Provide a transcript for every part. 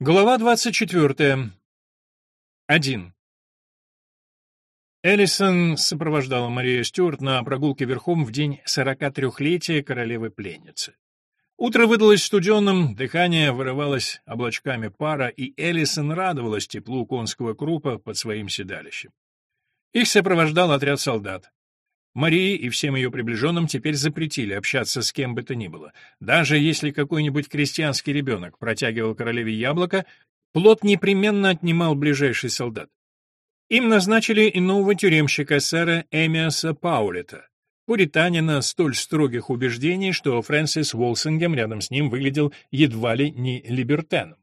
Глава 24. 1. Эллисон сопровождала Марию Стюарт на прогулке верхом в день 43-летия королевы-пленницы. Утро выдалось студенным, дыхание вырывалось облачками пара, и Эллисон радовалась теплу конского крупа под своим седалищем. Их сопровождал отряд солдат. Марии и всем ее приближенным теперь запретили общаться с кем бы то ни было. Даже если какой-нибудь крестьянский ребенок протягивал королеве яблоко, плод непременно отнимал ближайший солдат. Им назначили и нового тюремщика сэра Эмиаса Паулета, пуританина столь строгих убеждений, что Фрэнсис Уолсингем рядом с ним выглядел едва ли не либертеном.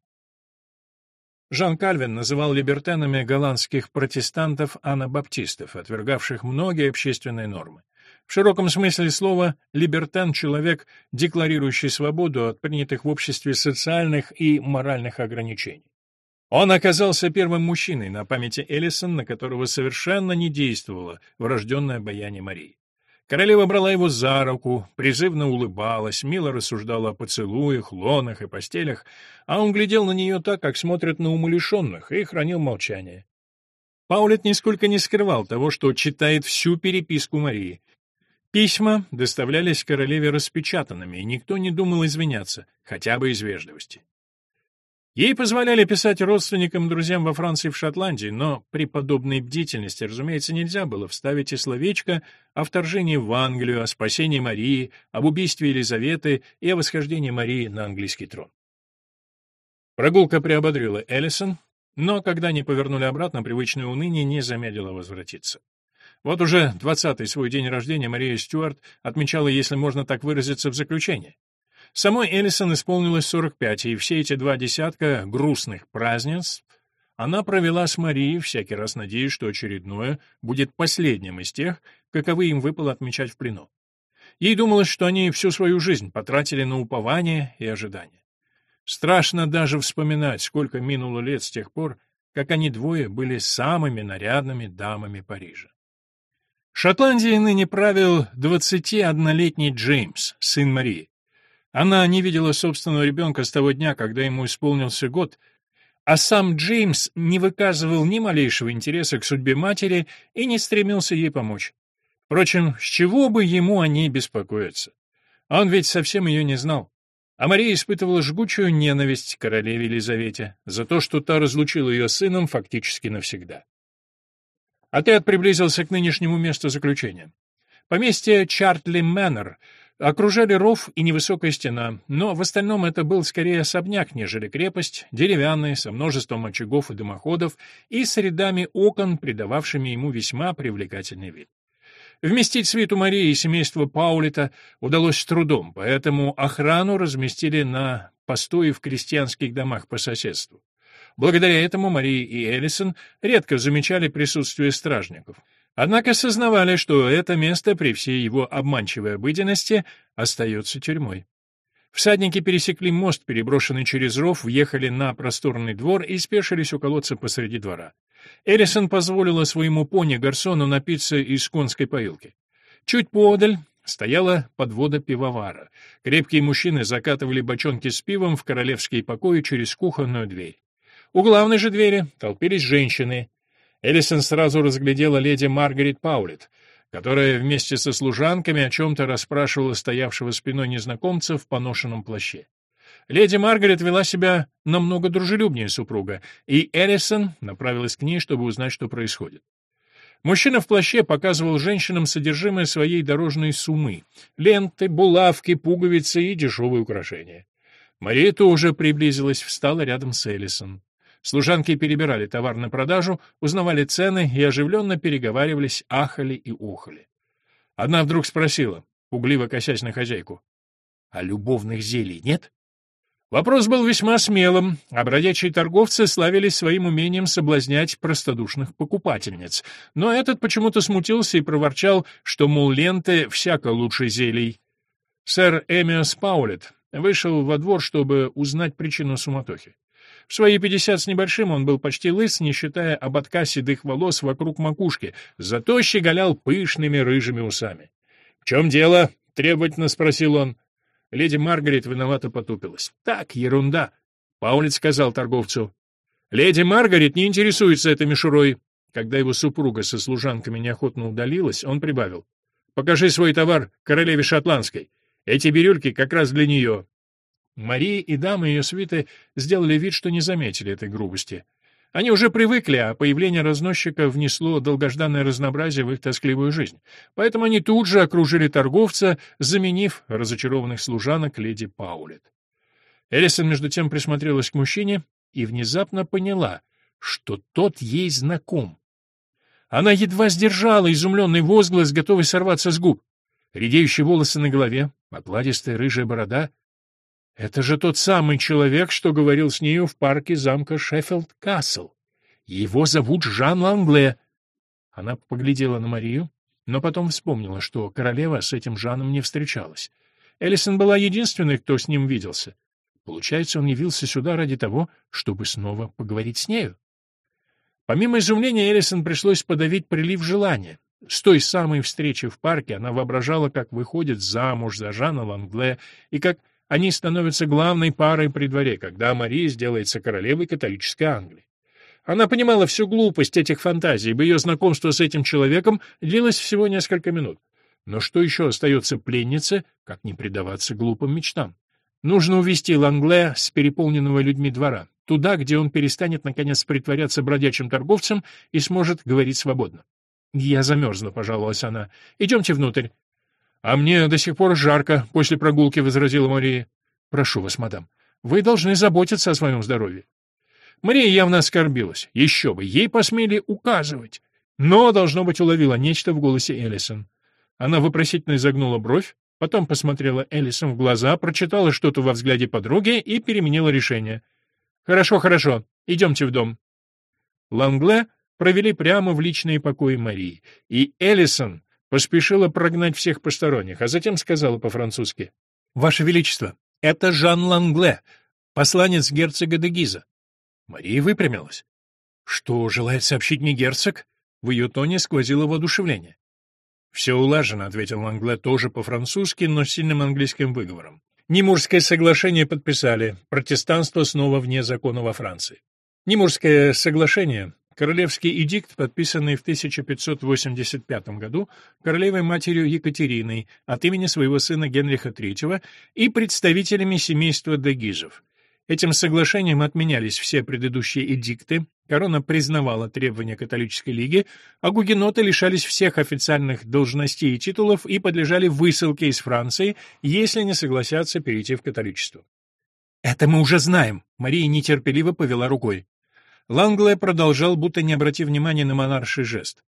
Жан Кальвин называл либертенами голландских протестантов-анабаптистов, отвергавших многие общественные нормы. В широком смысле слова либертен — человек, декларирующий свободу от принятых в обществе социальных и моральных ограничений. Он оказался первым мужчиной на памяти Эллисон, на которого совершенно не действовало врожденное обаяние Марии. Королева брала его за руку, призывно улыбалась, мило рассуждала о поцелуях, лонах и постелях, а он глядел на нее так, как смотрят на умалишенных, и хранил молчание. Паулет нисколько не скрывал того, что читает всю переписку Марии. Письма доставлялись королеве распечатанными, и никто не думал извиняться, хотя бы из вежливости. Ей позволяли писать родственникам, друзьям во Франции и в Шотландии, но при подобной бдительности, разумеется, нельзя было вставить и словечко о вторжении в Англию, о спасении Марии, об убийстве Елизаветы и о восхождении Марии на английский трон. Прогулка приободрила Эллисон, но когда они повернули обратно, привычное уныние не замедлило возвратиться. Вот уже двадцатый свой день рождения Мария Стюарт отмечала, если можно так выразиться, в заключение. Самой Эллисон исполнилось 45, и все эти два десятка грустных празднеств она провела с Марией, всякий раз надеясь, что очередное будет последним из тех, каковы им выпало отмечать в плену. Ей думалось, что они всю свою жизнь потратили на упование и ожидание. Страшно даже вспоминать, сколько минуло лет с тех пор, как они двое были самыми нарядными дамами Парижа. Шотландией ныне правил 21-летний Джеймс, сын Марии. Она не видела собственного ребенка с того дня, когда ему исполнился год, а сам Джеймс не выказывал ни малейшего интереса к судьбе матери и не стремился ей помочь. Впрочем, с чего бы ему о ней беспокоиться? Он ведь совсем ее не знал. А Мария испытывала жгучую ненависть королеве Елизавете за то, что та разлучила ее с сыном фактически навсегда. Отряд приблизился к нынешнему месту заключения. Поместье Чартли Мэннер — Окружали ров и невысокая стена, но в остальном это был скорее особняк, нежели крепость, деревянный, со множеством очагов и дымоходов и с рядами окон, придававшими ему весьма привлекательный вид. Вместить свиту Марии и семейство Паулита удалось с трудом, поэтому охрану разместили на постое в крестьянских домах по соседству. Благодаря этому Мария и Эллисон редко замечали присутствие стражников. Однако сознавали, что это место при всей его обманчивой обыденности остается тюрьмой. Всадники пересекли мост, переброшенный через ров, въехали на просторный двор и спешились у колодца посреди двора. Эрисон позволила своему пони Гарсону напиться из конской поилки. Чуть поодаль стояла подвода пивовара. Крепкие мужчины закатывали бочонки с пивом в королевские покои через кухонную дверь. У главной же двери толпились женщины, Эллисон сразу разглядела леди Маргарет Паулет, которая вместе со служанками о чем-то расспрашивала стоявшего спиной незнакомца в поношенном плаще. Леди Маргарет вела себя намного дружелюбнее супруга, и Эллисон направилась к ней, чтобы узнать, что происходит. Мужчина в плаще показывал женщинам содержимое своей дорожной суммы — ленты, булавки, пуговицы и дешевые украшения. Мария тоже приблизилась, встала рядом с Эллисон. Служанки перебирали товар на продажу, узнавали цены и оживленно переговаривались, ахали и ухали. Одна вдруг спросила, пугливо косясь на хозяйку, «А любовных зелий нет?» Вопрос был весьма смелым, а бродячие торговцы славились своим умением соблазнять простодушных покупательниц. Но этот почему-то смутился и проворчал, что, мол, ленты всяко лучше зелий. Сэр Эмиос Паулет вышел во двор, чтобы узнать причину суматохи. В свои пятьдесят с небольшим он был почти лыс, не считая ободка седых волос вокруг макушки, зато щеголял пышными рыжими усами. — В чем дело? — требовательно спросил он. Леди Маргарет виновато потупилась. — Так, ерунда. Паулет сказал торговцу, «Леди Маргарет не интересуется этой мишурой». Когда его супруга со служанками неохотно удалилась, он прибавил, «Покажи свой товар королеве шотландской. Эти бирюльки как раз для нее». Мария и дамы ее свиты сделали вид, что не заметили этой грубости. Они уже привыкли, а появление разносчика внесло долгожданное разнообразие в их тоскливую жизнь. Поэтому они тут же окружили торговца, заменив разочарованных служанок леди Паулет. Элисон, между тем, присмотрелась к мужчине и внезапно поняла, что тот ей знаком. Она едва сдержала изумленный возглас, готовый сорваться с губ. Редеющие волосы на голове, окладистая рыжая борода — это же тот самый человек, что говорил с нею в парке замка Шеффилд-Касл. Его зовут Жан Лангле. Она поглядела на Марию, но потом вспомнила, что королева с этим Жаном не встречалась. Эллисон была единственной, кто с ним виделся. Получается, он явился сюда ради того, чтобы снова поговорить с нею. Помимо изумления, Эллисон пришлось подавить прилив желания. С той самой встречи в парке она воображала, как выходит замуж за Жана Лангле и как они становятся главной парой при дворе, когда Мария сделается королевой католической Англии. Она понимала всю глупость этих фантазий, ибо ее знакомство с этим человеком длилось всего несколько минут. Но что еще остается пленнице, как не предаваться глупым мечтам? Нужно увести Лангле с переполненного людьми двора, туда, где он перестанет, наконец, притворяться бродячим торговцем и сможет говорить свободно. «Я замерзла», — пожаловалась она. «Идемте внутрь. «А мне до сих пор жарко после прогулки», — возразила Мария. «Прошу вас, мадам, вы должны заботиться о своем здоровье». Мария явно оскорбилась. Еще бы, ей посмели указывать. Но, должно быть, уловила нечто в голосе Эллисон. Она вопросительно изогнула бровь, потом посмотрела Эллисон в глаза, прочитала что-то во взгляде подруги и переменила решение. «Хорошо, хорошо, идемте в дом». Лангле провели прямо в личные покои Марии, и Эллисон поспешила прогнать всех посторонних, а затем сказала по-французски. «Ваше Величество, это Жан Лангле, посланец герцога де Гиза». Мария выпрямилась. «Что желает сообщить мне герцог?» В ее тоне сквозило воодушевление. «Все улажено», — ответил Лангле тоже по-французски, но с сильным английским выговором. Немурское соглашение подписали, протестанство снова вне закона во Франции. Немурское соглашение Королевский эдикт, подписанный в 1585 году королевой матерью Екатериной от имени своего сына Генриха III и представителями семейства Дегизов. Этим соглашением отменялись все предыдущие эдикты, корона признавала требования католической лиги, а гугеноты лишались всех официальных должностей и титулов и подлежали высылке из Франции, если не согласятся перейти в католичество. «Это мы уже знаем», — Мария нетерпеливо повела рукой. Лангле продолжал, будто не обратив внимания на монарший жест.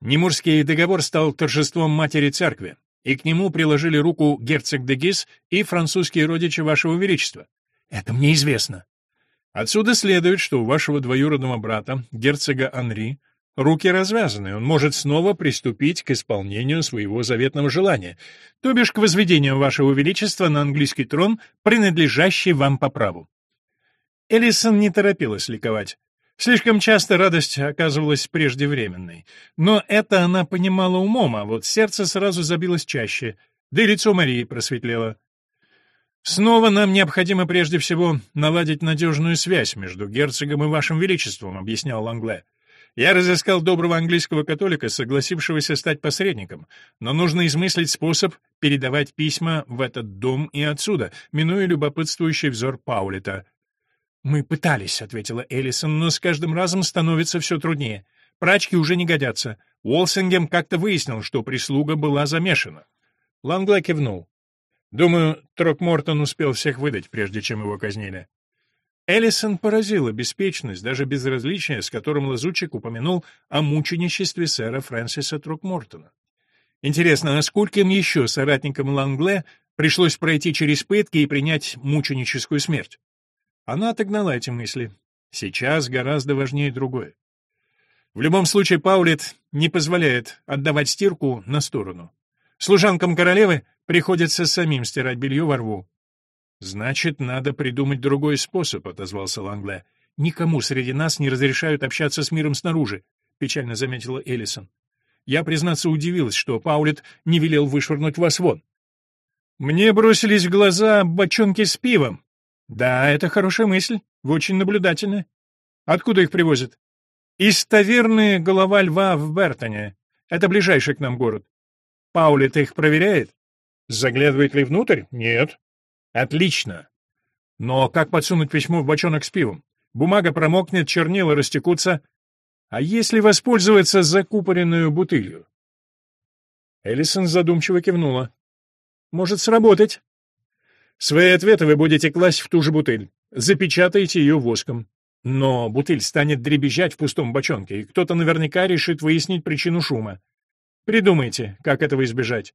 Немурский договор стал торжеством матери церкви, и к нему приложили руку герцог де Гис и французские родичи вашего величества. Это мне известно. Отсюда следует, что у вашего двоюродного брата, герцога Анри, руки развязаны, он может снова приступить к исполнению своего заветного желания, то бишь к возведению вашего величества на английский трон, принадлежащий вам по праву. Элисон не торопилась ликовать. Слишком часто радость оказывалась преждевременной. Но это она понимала умом, а вот сердце сразу забилось чаще, да и лицо Марии просветлело. «Снова нам необходимо прежде всего наладить надежную связь между герцогом и вашим величеством», — объяснял Лангле. «Я разыскал доброго английского католика, согласившегося стать посредником, но нужно измыслить способ передавать письма в этот дом и отсюда, минуя любопытствующий взор Паулета. «Мы пытались», — ответила Эллисон, — «но с каждым разом становится все труднее. Прачки уже не годятся. Уолсингем как-то выяснил, что прислуга была замешана». Лангла кивнул. «Думаю, Трокмортон успел всех выдать, прежде чем его казнили». Эллисон поразила беспечность, даже безразличие, с которым лазутчик упомянул о мученичестве сэра Фрэнсиса Трокмортона. Интересно, а скольким еще соратникам Лангле пришлось пройти через пытки и принять мученическую смерть? Она отогнала эти мысли. Сейчас гораздо важнее другое. В любом случае Паулет не позволяет отдавать стирку на сторону. Служанкам королевы приходится самим стирать белье во рву. «Значит, надо придумать другой способ», — отозвался Лангле. «Никому среди нас не разрешают общаться с миром снаружи», — печально заметила Эллисон. «Я, признаться, удивилась, что Паулет не велел вышвырнуть вас вон». «Мне бросились в глаза бочонки с пивом. Да, это хорошая мысль. Вы очень наблюдательны. Откуда их привозят? Из таверны «Голова льва» в Бертоне. Это ближайший к нам город. Паулет их проверяет? Заглядывает ли внутрь? Нет. Отлично. Но как подсунуть письмо в бочонок с пивом? Бумага промокнет, чернила растекутся. А если воспользоваться закупоренную бутылью? Эллисон задумчиво кивнула. Может сработать. Свои ответы вы будете класть в ту же бутыль. Запечатайте ее воском. Но бутыль станет дребезжать в пустом бочонке, и кто-то наверняка решит выяснить причину шума. Придумайте, как этого избежать.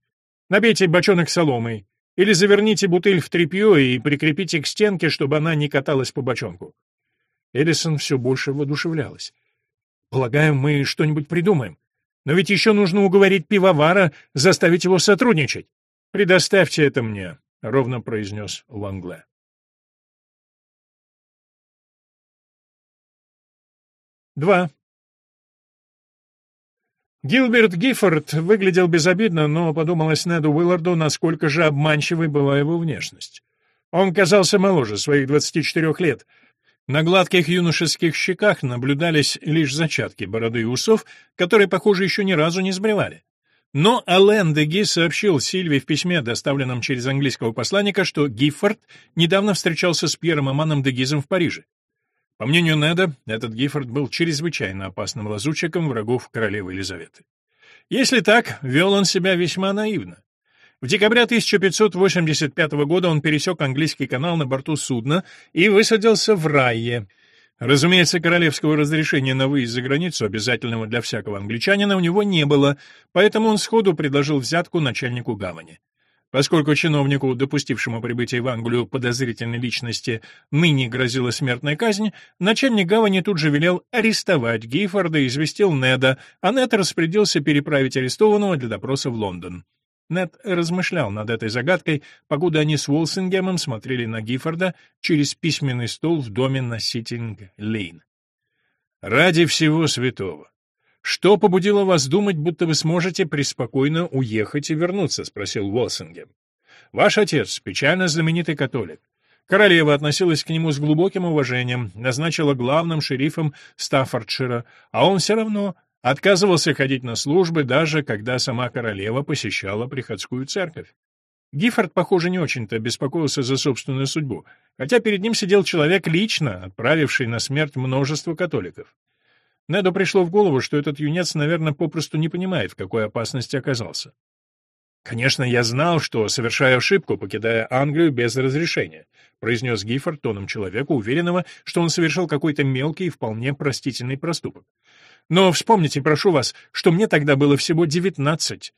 Набейте бочонок соломой, или заверните бутыль в тряпье и прикрепите к стенке, чтобы она не каталась по бочонку. Эллисон все больше воодушевлялась. «Полагаю, мы что-нибудь придумаем. Но ведь еще нужно уговорить пивовара, заставить его сотрудничать. Предоставьте это мне», — ровно произнес Лангле. Два. Гилберт Гиффорд выглядел безобидно, но подумалось Неду Уилларду, насколько же обманчивой была его внешность. Он казался моложе своих 24 лет, на гладких юношеских щеках наблюдались лишь зачатки бороды и усов, которые, похоже, еще ни разу не сбривали. Но Ален Деги сообщил Сильве в письме, доставленном через английского посланника, что Гиффорд недавно встречался с Пьером Аманом Дегизом в Париже. По мнению Неда, этот Гиффорд был чрезвычайно опасным лазутчиком врагов королевы Елизаветы. Если так, вел он себя весьма наивно. В декабре 1585 года он пересек английский канал на борту судна и высадился в Райе. Разумеется, королевского разрешения на выезд за границу, обязательного для всякого англичанина, у него не было, поэтому он сходу предложил взятку начальнику гавани. Поскольку чиновнику, допустившему прибытие в Англию подозрительной личности, ныне грозила смертная казнь, начальник гавани тут же велел арестовать Гейфорда и известил Неда, а Нед распорядился переправить арестованного для допроса в Лондон. Нед размышлял над этой загадкой, покуда они с Уолсингемом смотрели на Гиффорда через письменный стол в доме на Ситинг-Лейн. «Ради всего святого! Что побудило вас думать, будто вы сможете преспокойно уехать и вернуться?» — спросил Уолсингем. «Ваш отец — печально знаменитый католик. Королева относилась к нему с глубоким уважением, назначила главным шерифом Стаффордшира, а он все равно Отказывался ходить на службы, даже когда сама королева посещала приходскую церковь. Гиффорд, похоже, не очень-то беспокоился за собственную судьбу, хотя перед ним сидел человек лично, отправивший на смерть множество католиков. Неду пришло в голову, что этот юнец, наверное, попросту не понимает, в какой опасности оказался. «Конечно, я знал, что совершаю ошибку, покидая Англию без разрешения», произнес Гиффорд тоном человека, уверенного, что он совершил какой-то мелкий и вполне простительный проступок. Но вспомните, прошу вас, что мне тогда было всего девятнадцать».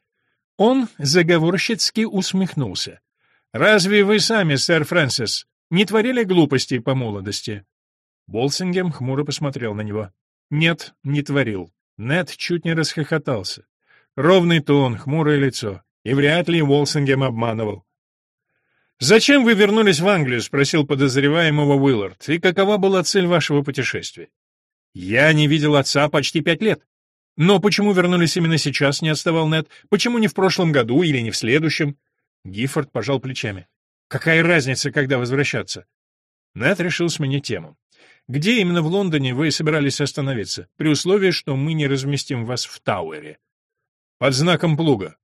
Он заговорщицки усмехнулся. «Разве вы сами, сэр Фрэнсис, не творили глупостей по молодости?» Болсингем хмуро посмотрел на него. «Нет, не творил». Нед чуть не расхохотался. Ровный тон, хмурое лицо. И вряд ли Уолсингем обманывал. «Зачем вы вернулись в Англию?» — спросил подозреваемого Уиллард. «И какова была цель вашего путешествия?» «Я не видел отца почти пять лет». «Но почему вернулись именно сейчас?» — не отставал Нед. «Почему не в прошлом году или не в следующем?» Гиффорд пожал плечами. «Какая разница, когда возвращаться?» Нед решил сменить тему. «Где именно в Лондоне вы собирались остановиться, при условии, что мы не разместим вас в Тауэре?» «Под знаком плуга».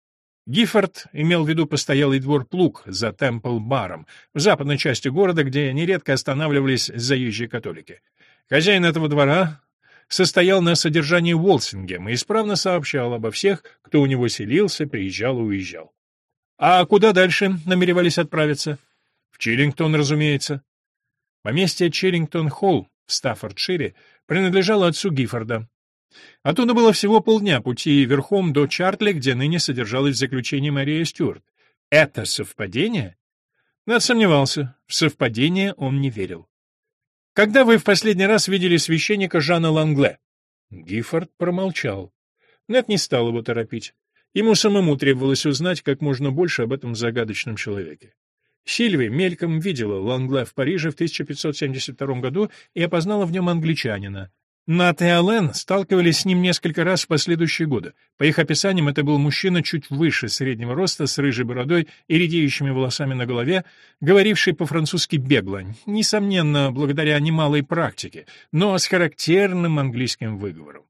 Гиффорд имел в виду постоялый двор Плуг за Темпл-баром, в западной части города, где нередко останавливались заезжие католики. Хозяин этого двора состоял на содержании Уолсингема и исправно сообщал обо всех, кто у него селился, приезжал и уезжал. А куда дальше намеревались отправиться? В Чиллингтон, разумеется. Поместье Чиллингтон-Холл в Стаффордшире принадлежало отцу Гиффорда. Оттуда было всего полдня пути верхом до Чартли, где ныне содержалась в заключении Мария Стюарт. Это совпадение? Над сомневался. В совпадение он не верил. Когда вы в последний раз видели священника Жана Лангле? Гиффорд промолчал. Нет не стал его торопить. Ему самому требовалось узнать как можно больше об этом загадочном человеке. Сильви мельком видела Лангле в Париже в 1572 году и опознала в нем англичанина. Нат и Аллен сталкивались с ним несколько раз в последующие годы. По их описаниям, это был мужчина чуть выше среднего роста, с рыжей бородой и редеющими волосами на голове, говоривший по-французски бегло, несомненно, благодаря немалой практике, но с характерным английским выговором.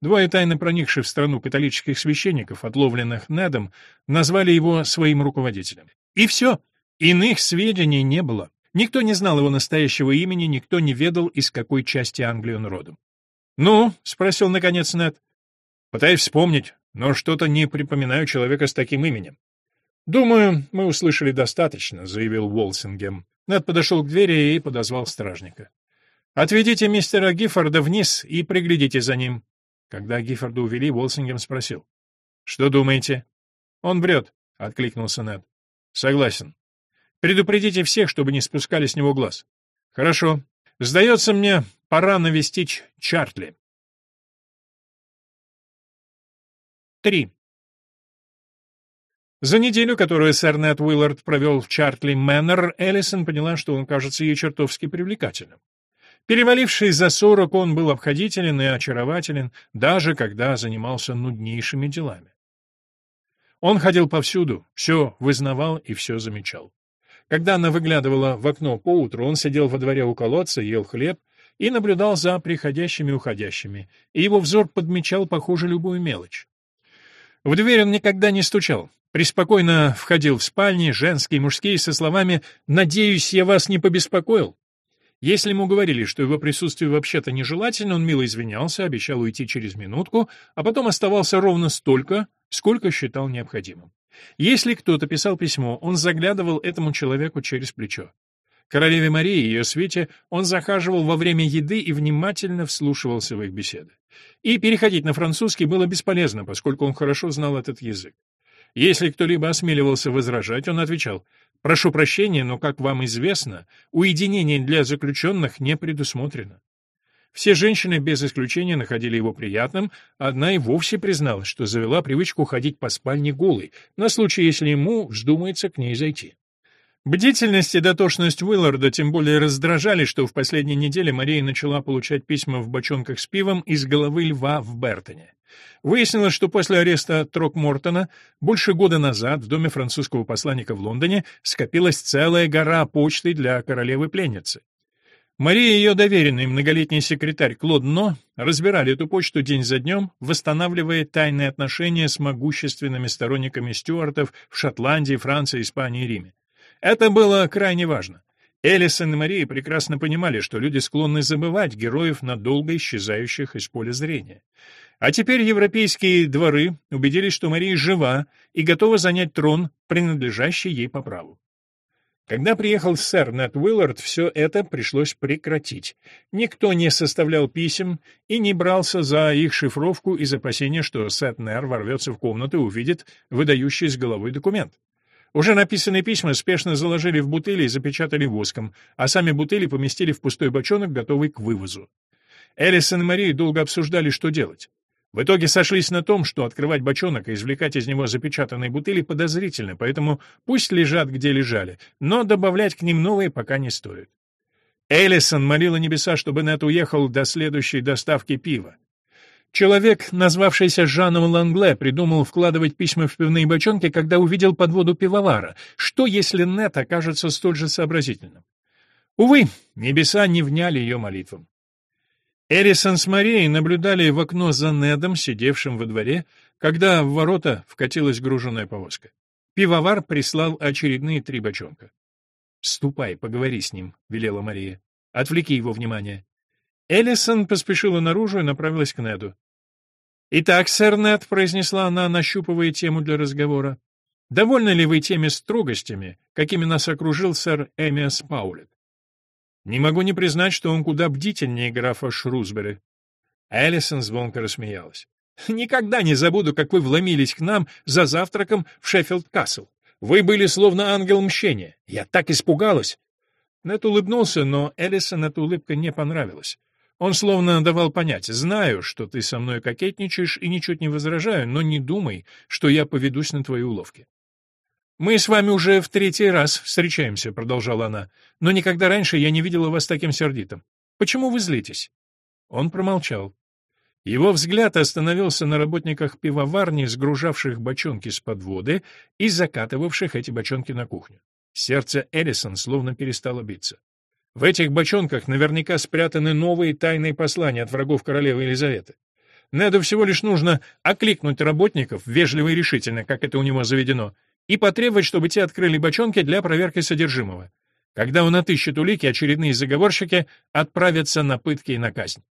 Двое тайно проникших в страну католических священников, отловленных Недом, назвали его своим руководителем. И все. Иных сведений не было. Никто не знал его настоящего имени, никто не ведал, из какой части Англии он родом. «Ну?» — спросил наконец Нед. «Пытаюсь вспомнить, но что-то не припоминаю человека с таким именем». «Думаю, мы услышали достаточно», — заявил Уолсингем. Нед подошел к двери и подозвал стражника. «Отведите мистера Гиффорда вниз и приглядите за ним». Когда Гиффорда увели, Уолсингем спросил. «Что думаете?» «Он врет», — откликнулся Нед. «Согласен. Предупредите всех, чтобы не спускали с него глаз». «Хорошо. Сдается мне, Пора навестить Чартли. 3. За неделю, которую сэр Нед Уиллард провел в Чартли Мэннер, Эллисон поняла, что он кажется ей чертовски привлекательным. Перевалившись за сорок, он был обходителен и очарователен, даже когда занимался нуднейшими делами. Он ходил повсюду, все вызнавал и все замечал. Когда она выглядывала в окно поутру, он сидел во дворе у колодца, ел хлеб и наблюдал за приходящими и уходящими, и его взор подмечал, похоже, любую мелочь. В дверь он никогда не стучал, преспокойно входил в спальни, женские и мужские, со словами «Надеюсь, я вас не побеспокоил». Если ему говорили, что его присутствие вообще-то нежелательно, он мило извинялся, обещал уйти через минутку, а потом оставался ровно столько, сколько считал необходимым. Если кто-то писал письмо, он заглядывал этому человеку через плечо. Королеве Марии и ее свете он захаживал во время еды и внимательно вслушивался в их беседы. И переходить на французский было бесполезно, поскольку он хорошо знал этот язык. Если кто-либо осмеливался возражать, он отвечал «Прошу прощения, но, как вам известно, уединение для заключенных не предусмотрено». Все женщины без исключения находили его приятным, одна и вовсе призналась, что завела привычку ходить по спальне голой, на случай, если ему вздумается к ней зайти. Бдительность и дотошность Уилларда тем более раздражали, что в последние недели Мария начала получать письма в бочонках с пивом из головы льва в Бертоне. Выяснилось, что после ареста Трокмортона больше года назад в доме французского посланника в Лондоне скопилась целая гора почты для королевы-пленницы. Мария и ее доверенный многолетний секретарь Клод Но разбирали эту почту день за днем, восстанавливая тайные отношения с могущественными сторонниками Стюартов в Шотландии, Франции, Испании и Риме. Это было крайне важно. Элисон и Мария прекрасно понимали, что люди склонны забывать героев, надолго исчезающих из поля зрения. А теперь европейские дворы убедились, что Мария жива и готова занять трон, принадлежащий ей по праву. Когда приехал сэр Нэт Уиллард, все это пришлось прекратить. Никто не составлял писем и не брался за их шифровку из опасения, что Сет Нер ворвется в комнату и увидит выдающий с головы документ. Уже написанные письма спешно заложили в бутыли и запечатали воском, а сами бутыли поместили в пустой бочонок, готовый к вывозу. Элисон и Мария долго обсуждали, что делать. В итоге сошлись на том, что открывать бочонок и извлекать из него запечатанные бутыли подозрительно, поэтому пусть лежат, где лежали, но добавлять к ним новые пока не стоит. Элисон молила небеса, чтобы Нет уехал до следующей доставки пива. Человек, назвавшийся Жаном Лангле, придумал вкладывать письма в пивные бочонки, когда увидел подводу пивовара. Что, если Нет окажется столь же сообразительным? Увы, небеса не вняли ее молитвам. Эрисон с Марией наблюдали в окно за Недом, сидевшим во дворе, когда в ворота вкатилась груженная повозка. Пивовар прислал очередные три бочонка. «Ступай, поговори с ним», — велела Мария. «Отвлеки его внимание». Эллисон поспешила наружу и направилась к Неду. «Итак, сэр Нед», — произнесла она, нащупывая тему для разговора, — «довольны ли вы теми строгостями, какими нас окружил сэр Эмиас Паулет?» «Не могу не признать, что он куда бдительнее графа Шрусбери». Эллисон звонко рассмеялась. «Никогда не забуду, как вы вломились к нам за завтраком в Шеффилд-Касл. Вы были словно ангел мщения. Я так испугалась!» Нед улыбнулся, но Эллисон эта улыбка не понравилась. Он словно давал понять, знаю, что ты со мной кокетничаешь и ничуть не возражаю, но не думай, что я поведусь на твои уловки. «Мы с вами уже в третий раз встречаемся», — продолжала она, «но никогда раньше я не видела вас таким сердитым. Почему вы злитесь?» Он промолчал. Его взгляд остановился на работниках пивоварни, сгружавших бочонки с подводы и закатывавших эти бочонки на кухню. Сердце Эллисон словно перестало биться. В этих бочонках наверняка спрятаны новые тайные послания от врагов королевы Елизаветы. Неду всего лишь нужно окликнуть работников, вежливо и решительно, как это у него заведено, и потребовать, чтобы те открыли бочонки для проверки содержимого. Когда он отыщет улики, очередные заговорщики отправятся на пытки и на казнь.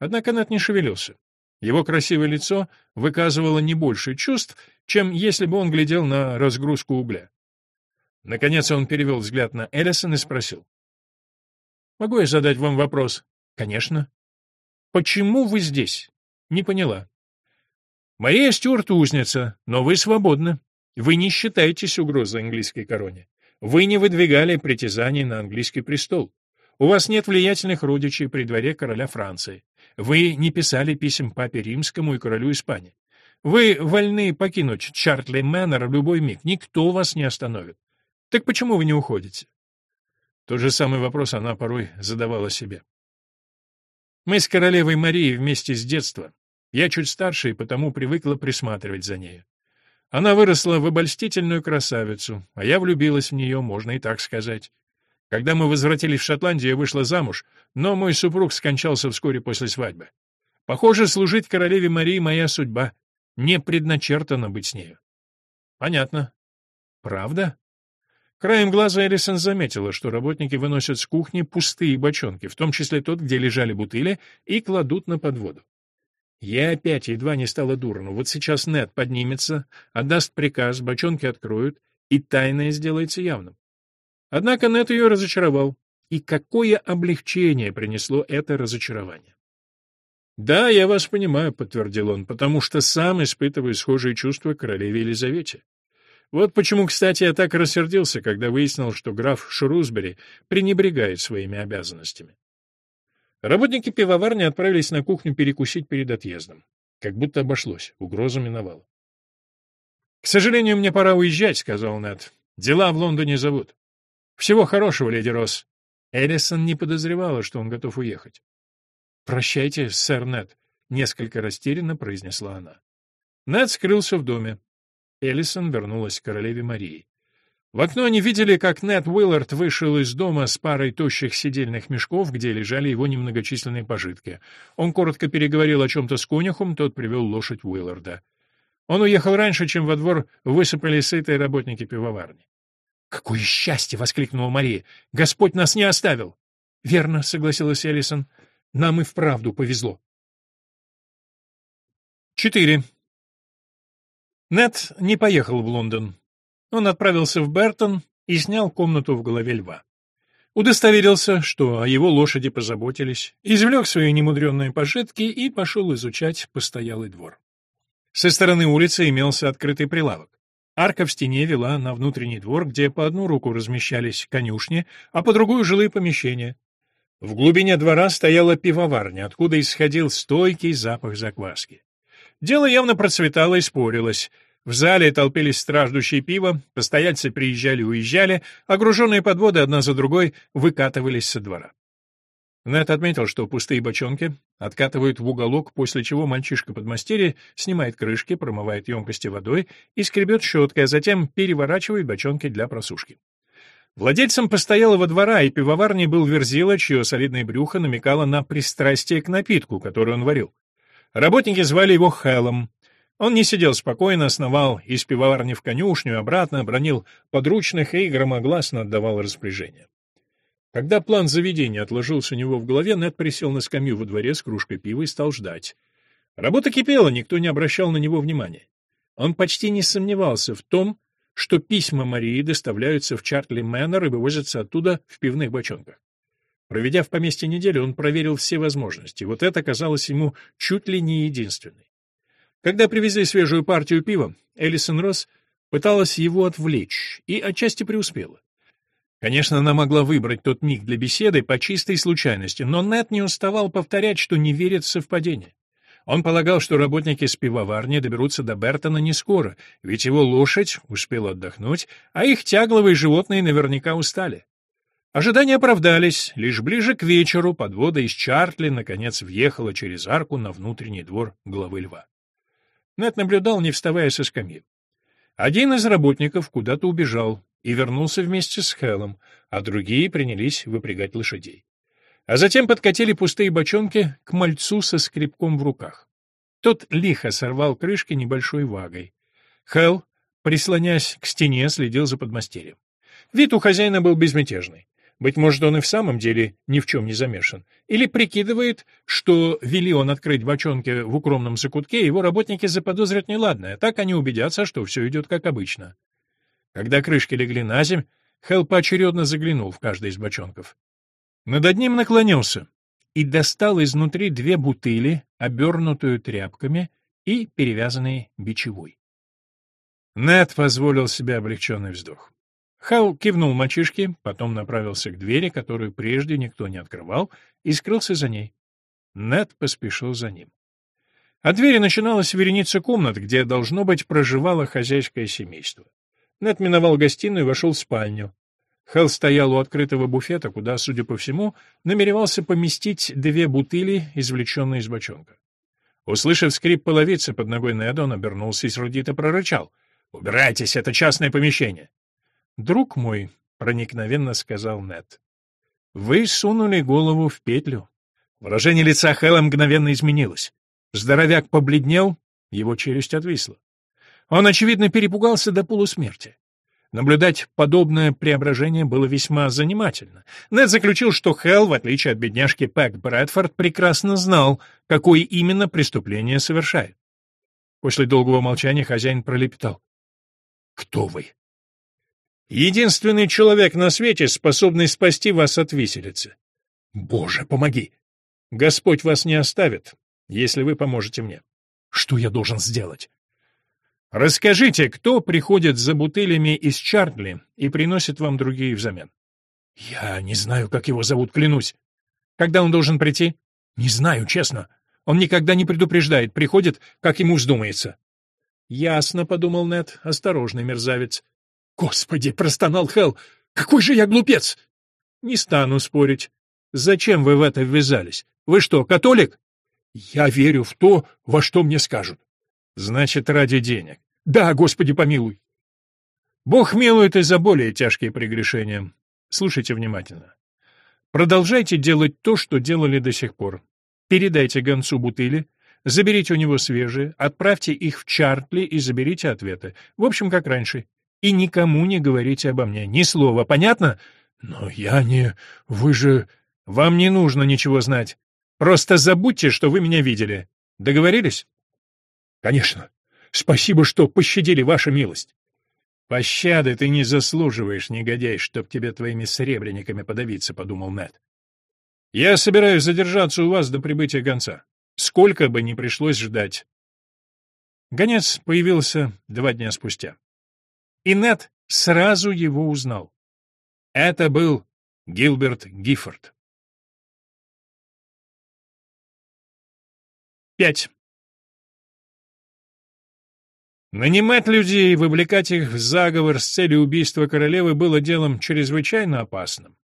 Однако Нед не шевелился. Его красивое лицо выказывало не больше чувств, чем если бы он глядел на разгрузку угля. Наконец он перевел взгляд на Эллисон и спросил. «Могу я задать вам вопрос?» «Конечно». «Почему вы здесь?» «Не поняла». «Мария Стюарт узница, но вы свободны. Вы не считаетесь угрозой английской короне. Вы не выдвигали притязаний на английский престол. У вас нет влиятельных родичей при дворе короля Франции. Вы не писали писем папе римскому и королю Испании. Вы вольны покинуть Чартли Мэннер в любой миг, никто вас не остановит. Так почему вы не уходите? Тот же самый вопрос она порой задавала себе. Мы с королевой Марией вместе с детства. Я чуть старше и потому привыкла присматривать за нею. Она выросла в обольстительную красавицу, а я влюбилась в нее, можно и так сказать. Когда мы возвратились в Шотландию, я вышла замуж, но мой супруг скончался вскоре после свадьбы. Похоже, служить королеве Марии моя судьба. Не предначертано быть с нею. Понятно. Правда? Краем глаза Элисон заметила, что работники выносят с кухни пустые бочонки, в том числе тот, где лежали бутыли, и кладут на подводу. Я опять едва не стало дурно. Вот сейчас Нед поднимется, отдаст приказ, бочонки откроют, и тайное сделается явным. Однако Нет ее разочаровал. И какое облегчение принесло это разочарование. «Да, я вас понимаю», — подтвердил он, «потому что сам испытываю схожие чувства королеве Елизавете. Вот почему, кстати, я так рассердился, когда выяснил, что граф Шрусбери пренебрегает своими обязанностями. Работники пивоварни отправились на кухню перекусить перед отъездом. Как будто обошлось, угроза миновала. «К сожалению, мне пора уезжать», — сказал Нед. «Дела в Лондоне зовут». Всего хорошего, леди Росс. Эллисон не подозревала, что он готов уехать. «Прощайте, сэр Нед», — несколько растерянно произнесла она. Нед скрылся в доме. Эллисон вернулась к королеве Марии. В окно они видели, как Нэт Уиллард вышел из дома с парой тощих сидельных мешков, где лежали его немногочисленные пожитки. Он коротко переговорил о чем-то с конюхом, тот привел лошадь Уилларда. Он уехал раньше, чем во двор высыпали сытые работники пивоварни. «Какое счастье!» — воскликнула Мария. «Господь нас не оставил!» «Верно», — согласилась Эллисон. «Нам и вправду повезло». Четыре. Нед не поехал в Лондон. Он отправился в Бертон и снял комнату в голове льва. Удостоверился, что о его лошади позаботились, извлек свои немудренные пожитки и пошел изучать постоялый двор. Со стороны улицы имелся открытый прилавок. Арка в стене вела на внутренний двор, где по одну руку размещались конюшни, а по другую — жилые помещения. В глубине двора стояла пивоварня, откуда исходил стойкий запах закваски. Дело явно процветало и спорилось. В зале толпились страждущие пиво, постояльцы приезжали и уезжали, огруженные подводы одна за другой выкатывались со двора. Нэт отметил, что пустые бочонки откатывают в уголок, после чего мальчишка-подмастерье снимает крышки, промывает емкости водой и скребет щеткой, а затем переворачивает бочонки для просушки. Владельцем постоялого двора и пивоварни был Верзила, чье солидное брюхо намекало на пристрастие к напитку, который он варил. Работники звали его Хелом. Он не сидел спокойно, сновал из пивоварни в конюшню, обратно, бронил подручных и громогласно отдавал распоряжения. Когда план заведения отложился у него в голове, Нед присел на скамью во дворе с кружкой пива и стал ждать. Работа кипела, никто не обращал на него внимания. Он почти не сомневался в том, что письма Марии доставляются в Чартли Мэннер и вывозятся оттуда в пивных бочонках. Проведя в поместье неделю, он проверил все возможности. Вот это казалось ему чуть ли не единственной. Когда привезли свежую партию пива, Элисон Росс пыталась его отвлечь и отчасти преуспела. Конечно, она могла выбрать тот миг для беседы по чистой случайности, но Нэт не уставал повторять, что не верит в совпадение. Он полагал, что работники с пивоварни доберутся до Бертона не скоро, ведь его лошадь успела отдохнуть, а их тягловые животные наверняка устали. Ожидания оправдались. Лишь ближе к вечеру подвода из Чартли наконец въехала через арку на внутренний двор главы льва. Нед наблюдал, не вставая со скамьи. Один из работников куда-то убежал и вернулся вместе с Хелом, а другие принялись выпрягать лошадей. А затем подкатили пустые бочонки к мальцу со скребком в руках. Тот лихо сорвал крышки небольшой вагой. Хел, прислонясь к стене, следил за подмастерьем. Вид у хозяина был безмятежный. Быть может, он и в самом деле ни в чем не замешан. Или прикидывает, что вели он открыть бочонки в укромном закутке, его работники заподозрят неладное. Так они убедятся, что все идет как обычно. Когда крышки легли на земь, Хелл поочередно заглянул в каждый из бочонков. Над одним наклонился и достал изнутри две бутыли, обернутую тряпками и перевязанные бичевой. Нед позволил себе облегченный вздох. Хал кивнул мальчишке, потом направился к двери, которую прежде никто не открывал, и скрылся за ней. Нед поспешил за ним. От двери начиналась вереница комнат, где, должно быть, проживало хозяйское семейство. Нед миновал гостиную и вошел в спальню. Хелл стоял у открытого буфета, куда, судя по всему, намеревался поместить две бутыли, извлеченные из бочонка. Услышав скрип половицы под ногой Неда, он обернулся и сердито прорычал. «Убирайтесь, это частное помещение!» «Друг мой», — проникновенно сказал Нед, — «вы сунули голову в петлю». Выражение лица Хэлла мгновенно изменилось. Здоровяк побледнел, его челюсть отвисла. Он, очевидно, перепугался до полусмерти. Наблюдать подобное преображение было весьма занимательно. Нед заключил, что Хелл, в отличие от бедняжки Пэк Брэдфорд, прекрасно знал, какое именно преступление совершает. После долгого молчания хозяин пролепетал. «Кто вы?» Единственный человек на свете, способный спасти вас от виселицы. Боже, помоги! Господь вас не оставит, если вы поможете мне. Что я должен сделать? Расскажите, кто приходит за бутылями из Чартли и приносит вам другие взамен? Я не знаю, как его зовут, клянусь. Когда он должен прийти? Не знаю, честно. Он никогда не предупреждает, приходит, как ему вздумается. Ясно, подумал Нед, осторожный мерзавец. «Господи!» — простонал Хелл. «Какой же я глупец!» «Не стану спорить. Зачем вы в это ввязались? Вы что, католик?» «Я верю в то, во что мне скажут». «Значит, ради денег». «Да, Господи помилуй». «Бог милует и за более тяжкие прегрешения. Слушайте внимательно. Продолжайте делать то, что делали до сих пор. Передайте гонцу бутыли, заберите у него свежие, отправьте их в Чартли и заберите ответы. В общем, как раньше и никому не говорите обо мне, ни слова, понятно? Но я не... Вы же... Вам не нужно ничего знать. Просто забудьте, что вы меня видели. Договорились? Конечно. Спасибо, что пощадили ваша милость. Пощады ты не заслуживаешь, негодяй, чтоб тебе твоими сребрениками подавиться, подумал Нед. Я собираюсь задержаться у вас до прибытия гонца. Сколько бы ни пришлось ждать. Гонец появился два дня спустя и Нед сразу его узнал. Это был Гилберт Гиффорд. 5. Нанимать людей и вовлекать их в заговор с целью убийства королевы было делом чрезвычайно опасным.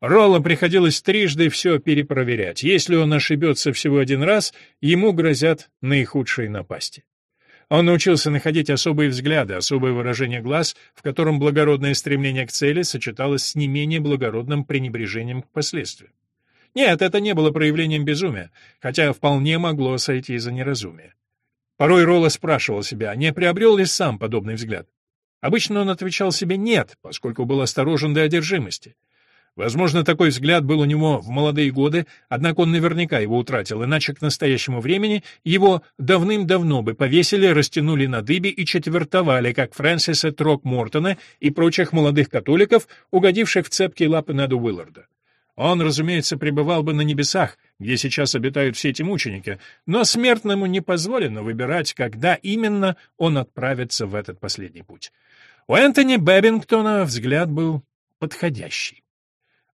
Ролла приходилось трижды все перепроверять. Если он ошибется всего один раз, ему грозят наихудшие напасти. Он научился находить особые взгляды, особое выражение глаз, в котором благородное стремление к цели сочеталось с не менее благородным пренебрежением к последствиям. Нет, это не было проявлением безумия, хотя вполне могло сойти за неразумие. Порой Ролла спрашивал себя, не приобрел ли сам подобный взгляд. Обычно он отвечал себе «нет», поскольку был осторожен до одержимости. Возможно, такой взгляд был у него в молодые годы, однако он наверняка его утратил, иначе к настоящему времени его давным-давно бы повесили, растянули на дыбе и четвертовали, как Фрэнсиса Трок-Мортона и прочих молодых католиков, угодивших в цепкие лапы Неда Уилларда. Он, разумеется, пребывал бы на небесах, где сейчас обитают все эти мученики, но смертному не позволено выбирать, когда именно он отправится в этот последний путь. У Энтони Бэббингтона взгляд был подходящий.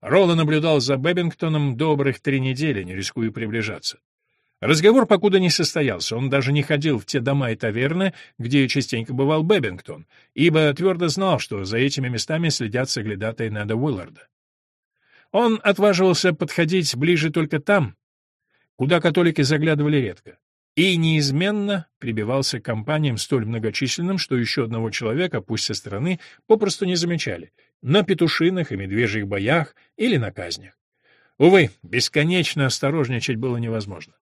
Ролла наблюдал за Бэббингтоном добрых три недели, не рискуя приближаться. Разговор покуда не состоялся, он даже не ходил в те дома и таверны, где частенько бывал Бэббингтон, ибо твердо знал, что за этими местами следят соглядатые Неда Уилларда. Он отваживался подходить ближе только там, куда католики заглядывали редко, и неизменно прибивался к компаниям столь многочисленным, что еще одного человека, пусть со стороны, попросту не замечали, на петушиных и медвежьих боях или на казнях. Увы, бесконечно осторожничать было невозможно.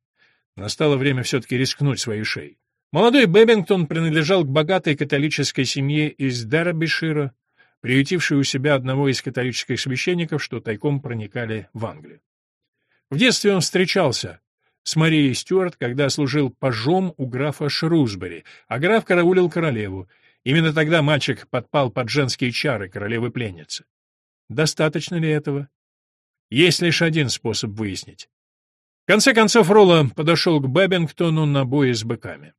Настало время все-таки рискнуть своей шеей. Молодой Бэббингтон принадлежал к богатой католической семье из Дербишира, приютившей у себя одного из католических священников, что тайком проникали в Англию. В детстве он встречался с Марией Стюарт, когда служил пажом у графа Шрусбери, а граф караулил королеву. Именно тогда мальчик подпал под женские чары королевы-пленницы. Достаточно ли этого? Есть лишь один способ выяснить. В конце концов Ролла подошел к Бэббингтону на бой с быками.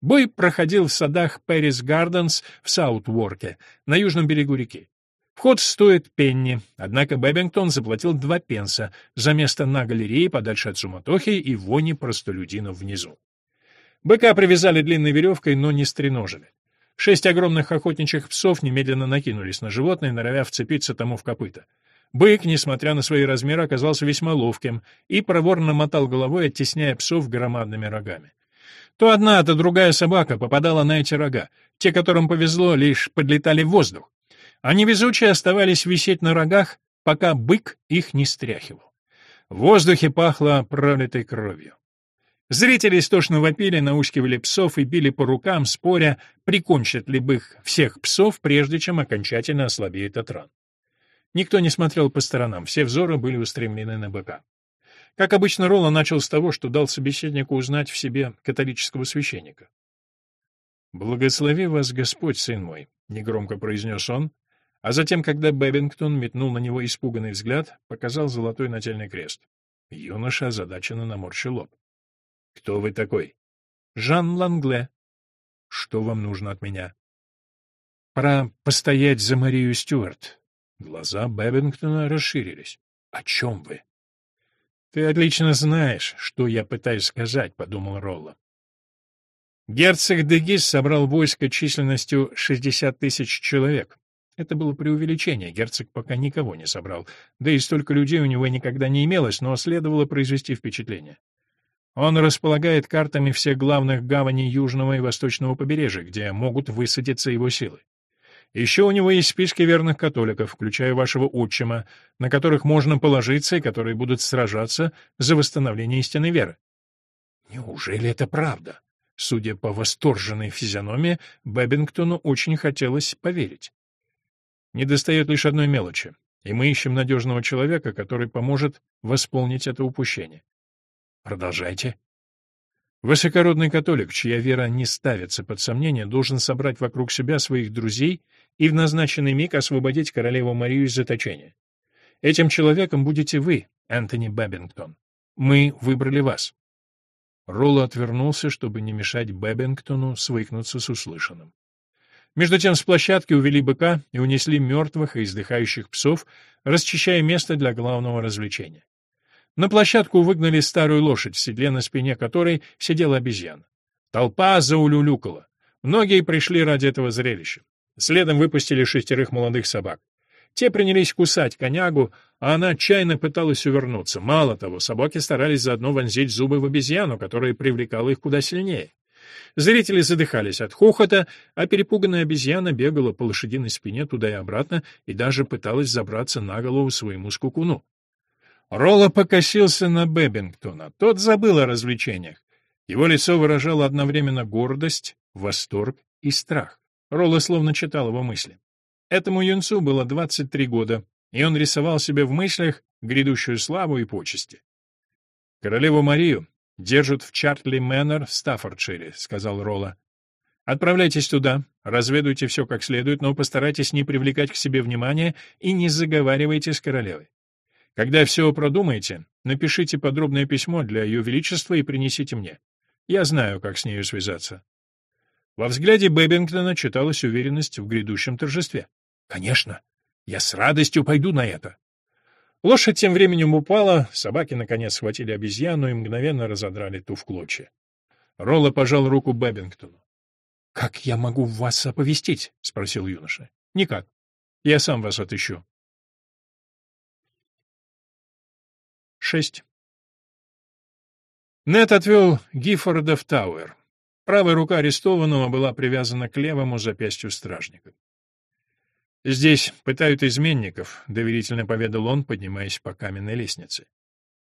Бой проходил в садах Пэрис Гарденс в Саутворке, на южном берегу реки. Вход стоит пенни, однако Бэббингтон заплатил два пенса за место на галерее подальше от суматохи и вони простолюдинов внизу. Быка привязали длинной веревкой, но не стреножили. Шесть огромных охотничьих псов немедленно накинулись на животное, норовя вцепиться тому в копыта. Бык, несмотря на свои размеры, оказался весьма ловким и проворно мотал головой, оттесняя псов громадными рогами. То одна, то другая собака попадала на эти рога. Те, которым повезло, лишь подлетали в воздух. А невезучие оставались висеть на рогах, пока бык их не стряхивал. В воздухе пахло пролитой кровью. Зрители истошно вопили, наускивали псов и били по рукам, споря, прикончат ли бык всех псов, прежде чем окончательно ослабеет от. Никто не смотрел по сторонам, все взоры были устремлены на быка. Как обычно, Ролла начал с того, что дал собеседнику узнать в себе католического священника. «Благослови вас Господь, сын мой», — негромко произнес он, а затем, когда Бэббингтон метнул на него испуганный взгляд, показал золотой нательный крест. Юноша озадаченно наморщил лоб. «Кто вы такой?» «Жан Лангле». «Что вам нужно от меня?» «Пора постоять за Марию Стюарт», Глаза Бэббингтона расширились. «О чем вы?» «Ты отлично знаешь, что я пытаюсь сказать», — подумал Ролло. Герцог Дегис собрал войско численностью 60 тысяч человек. Это было преувеличение, герцог пока никого не собрал, да и столько людей у него никогда не имелось, но следовало произвести впечатление. Он располагает картами всех главных гаваней южного и восточного побережья, где могут высадиться его силы. Еще у него есть списки верных католиков, включая вашего отчима, на которых можно положиться и которые будут сражаться за восстановление истинной веры. Неужели это правда? Судя по восторженной физиономии, Бэббингтону очень хотелось поверить. Недостает лишь одной мелочи, и мы ищем надежного человека, который поможет восполнить это упущение. Продолжайте. Высокородный католик, чья вера не ставится под сомнение, должен собрать вокруг себя своих друзей и в назначенный миг освободить королеву Марию из заточения. Этим человеком будете вы, Энтони Бэббингтон. Мы выбрали вас. Ролло отвернулся, чтобы не мешать Бэббингтону свыкнуться с услышанным. Между тем с площадки увели быка и унесли мертвых и издыхающих псов, расчищая место для главного развлечения. На площадку выгнали старую лошадь, в седле на спине которой сидела обезьяна. Толпа заулюлюкала. Многие пришли ради этого зрелища. Следом выпустили шестерых молодых собак. Те принялись кусать конягу, а она отчаянно пыталась увернуться. Мало того, собаки старались заодно вонзить зубы в обезьяну, которая привлекала их куда сильнее. Зрители задыхались от хохота, а перепуганная обезьяна бегала по лошадиной спине туда и обратно и даже пыталась забраться на голову своему скукуну. Ролло покосился на Бэббингтона. Тот забыл о развлечениях. Его лицо выражало одновременно гордость, восторг и страх. Ролло словно читал его мысли. Этому юнцу было 23 года, и он рисовал себе в мыслях грядущую славу и почести. «Королеву Марию держат в Чартли Мэннер в Стаффордшире», — сказал Ролло. «Отправляйтесь туда, разведуйте все как следует, но постарайтесь не привлекать к себе внимания и не заговаривайте с королевой. Когда все продумаете, напишите подробное письмо для Ее Величества и принесите мне. Я знаю, как с нею связаться». Во взгляде Бэббингтона читалась уверенность в грядущем торжестве. «Конечно, я с радостью пойду на это». Лошадь тем временем упала, собаки наконец схватили обезьяну и мгновенно разодрали ту в клочья. Ролло пожал руку Бэббингтону. «Как я могу вас оповестить?» — спросил юноша. «Никак. Я сам вас отыщу. 6. Нет отвел Гиффорда в Тауэр. Правая рука арестованного была привязана к левому запястью стражника. «Здесь пытают изменников», — доверительно поведал он, поднимаясь по каменной лестнице.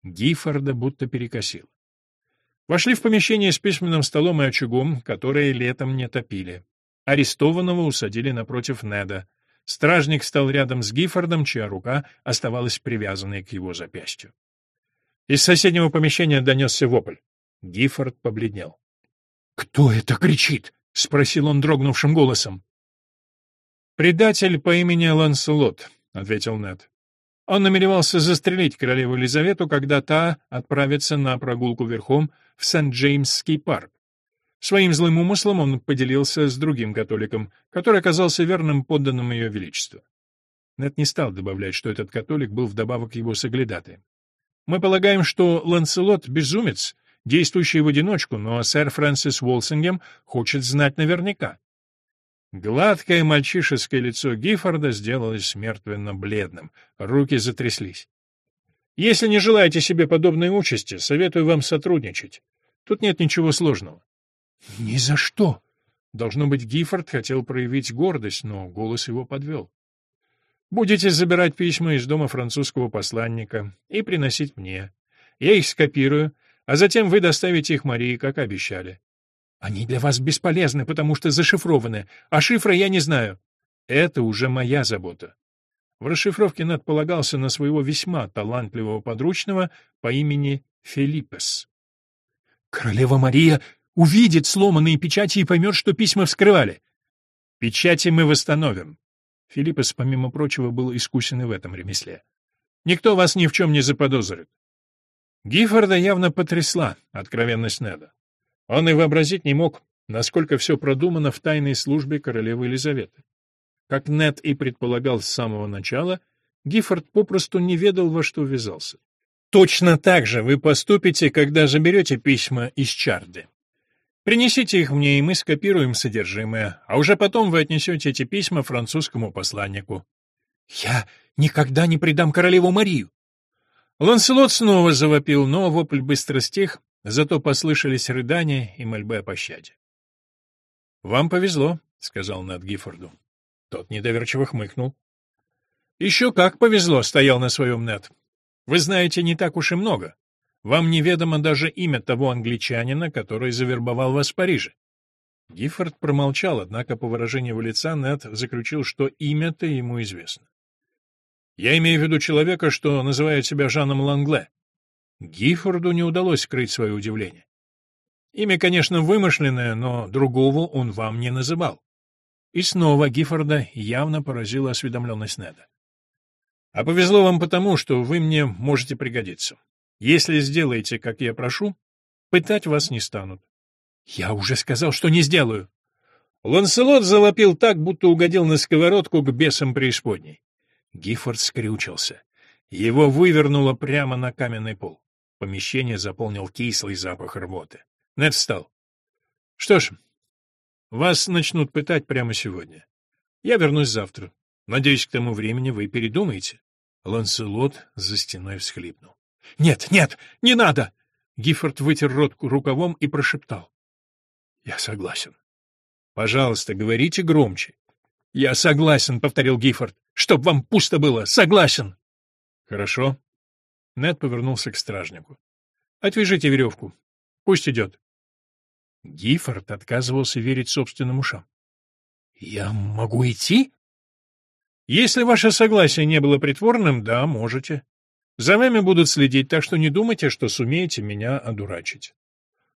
Гиффорда будто перекосил. Вошли в помещение с письменным столом и очагом, которые летом не топили. Арестованного усадили напротив Неда. Стражник стал рядом с Гиффордом, чья рука оставалась привязанной к его запястью. Из соседнего помещения донесся вопль. Гиффорд побледнел. «Кто это кричит?» — спросил он дрогнувшим голосом. «Предатель по имени Ланселот», — ответил Нед. Он намеревался застрелить королеву Елизавету, когда та отправится на прогулку верхом в Сент-Джеймсский парк. Своим злым умыслом он поделился с другим католиком, который оказался верным подданным ее величества. Нед не стал добавлять, что этот католик был вдобавок его соглядатаем. Мы полагаем, что Ланселот — безумец, действующий в одиночку, но сэр Фрэнсис Уолсингем хочет знать наверняка. Гладкое мальчишеское лицо Гиффорда сделалось мертвенно-бледным, руки затряслись. «Если не желаете себе подобной участи, советую вам сотрудничать. Тут нет ничего сложного». «Ни за что!» Должно быть, Гиффорд хотел проявить гордость, но голос его подвел. «Будете забирать письма из дома французского посланника и приносить мне. Я их скопирую, а затем вы доставите их Марии, как обещали. Они для вас бесполезны, потому что зашифрованы, а шифра я не знаю. Это уже моя забота. В расшифровке Нед полагался на своего весьма талантливого подручного по имени Филиппес. Королева Мария увидит сломанные печати и поймет, что письма вскрывали. Печати мы восстановим. Филиппес, помимо прочего, был искусен и в этом ремесле. Никто вас ни в чем не заподозрит. Гиффорда явно потрясла откровенность Неда. Он и вообразить не мог, насколько все продумано в тайной службе королевы Елизаветы. Как Нед и предполагал с самого начала, Гиффорд попросту не ведал, во что ввязался. Точно так же вы поступите, когда заберете письма из Чарды. Принесите их мне, и мы скопируем содержимое, а уже потом вы отнесете эти письма французскому посланнику. Я никогда не предам королеву Марию. Ланселот снова завопил, но вопль быстро стих, Зато послышались рыдания и мольбы о пощаде. «Вам повезло», — сказал Над Гиффорду. Тот недоверчиво хмыкнул. «Еще как повезло», — стоял на своем Нед. «Вы знаете не так уж и много. Вам неведомо даже имя того англичанина, который завербовал вас в Париже». Гиффорд промолчал, однако по выражению его лица Нед заключил, что имя-то ему известно. «Я имею в виду человека, что называет себя Жаном Лангле. Гиффорду не удалось скрыть свое удивление. Имя, конечно, вымышленное, но другого он вам не называл. И снова Гиффорда явно поразила осведомленность Неда. А повезло вам потому, что вы мне можете пригодиться. Если сделаете, как я прошу, пытать вас не станут. Я уже сказал, что не сделаю. Ланселот завопил так, будто угодил на сковородку к бесам преисподней. Гиффорд скрючился. Его вывернуло прямо на каменный пол. Помещение заполнил кислый запах рвоты. Нед встал. «Что ж, вас начнут пытать прямо сегодня. Я вернусь завтра. Надеюсь, к тому времени вы передумаете». Ланселот за стеной всхлипнул. «Нет, нет, не надо!» Гиффорд вытер рот рукавом и прошептал. «Я согласен». «Пожалуйста, говорите громче». «Я согласен», — повторил Гиффорд. «Чтоб вам пусто было, согласен». «Хорошо. Нед повернулся к стражнику. «Отвяжите веревку. Пусть идет». Гиффорд отказывался верить собственным ушам. «Я могу идти?» «Если ваше согласие не было притворным, да, можете. За вами будут следить, так что не думайте, что сумеете меня одурачить».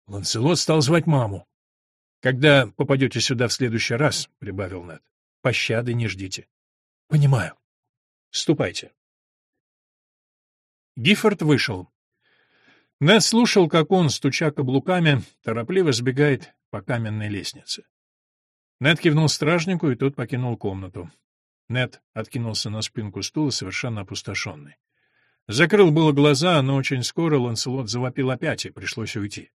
Ланселот стал звать маму. «Когда попадете сюда в следующий раз», — прибавил Нед, — «пощады не ждите». «Понимаю. Ступайте». Гиффорд вышел. Нед слушал, как он, стуча каблуками, торопливо сбегает по каменной лестнице. Нед кивнул стражнику, и тот покинул комнату. Нед откинулся на спинку стула, совершенно опустошенный. Закрыл было глаза, но очень скоро Ланселот завопил опять, и пришлось уйти.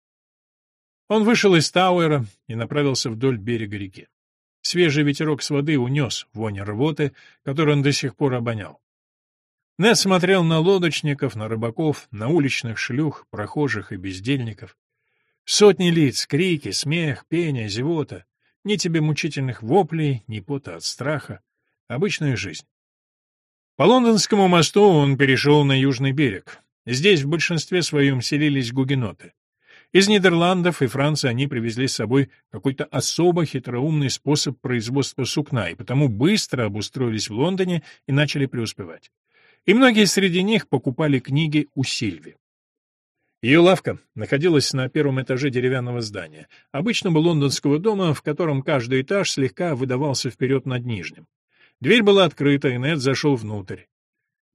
Он вышел из Тауэра и направился вдоль берега реки. Свежий ветерок с воды унес вонь рвоты, которую он до сих пор обонял. Нед смотрел на лодочников, на рыбаков, на уличных шлюх, прохожих и бездельников. Сотни лиц, крики, смех, пение, зевота. Ни тебе мучительных воплей, ни пота от страха. Обычная жизнь. По Лондонскому мосту он перешел на южный берег. Здесь в большинстве своем селились гугеноты. Из Нидерландов и Франции они привезли с собой какой-то особо хитроумный способ производства сукна, и потому быстро обустроились в Лондоне и начали преуспевать. И многие среди них покупали книги у Сильви. Ее лавка находилась на первом этаже деревянного здания, обычного лондонского дома, в котором каждый этаж слегка выдавался вперед над нижним. Дверь была открыта, и Нед зашел внутрь.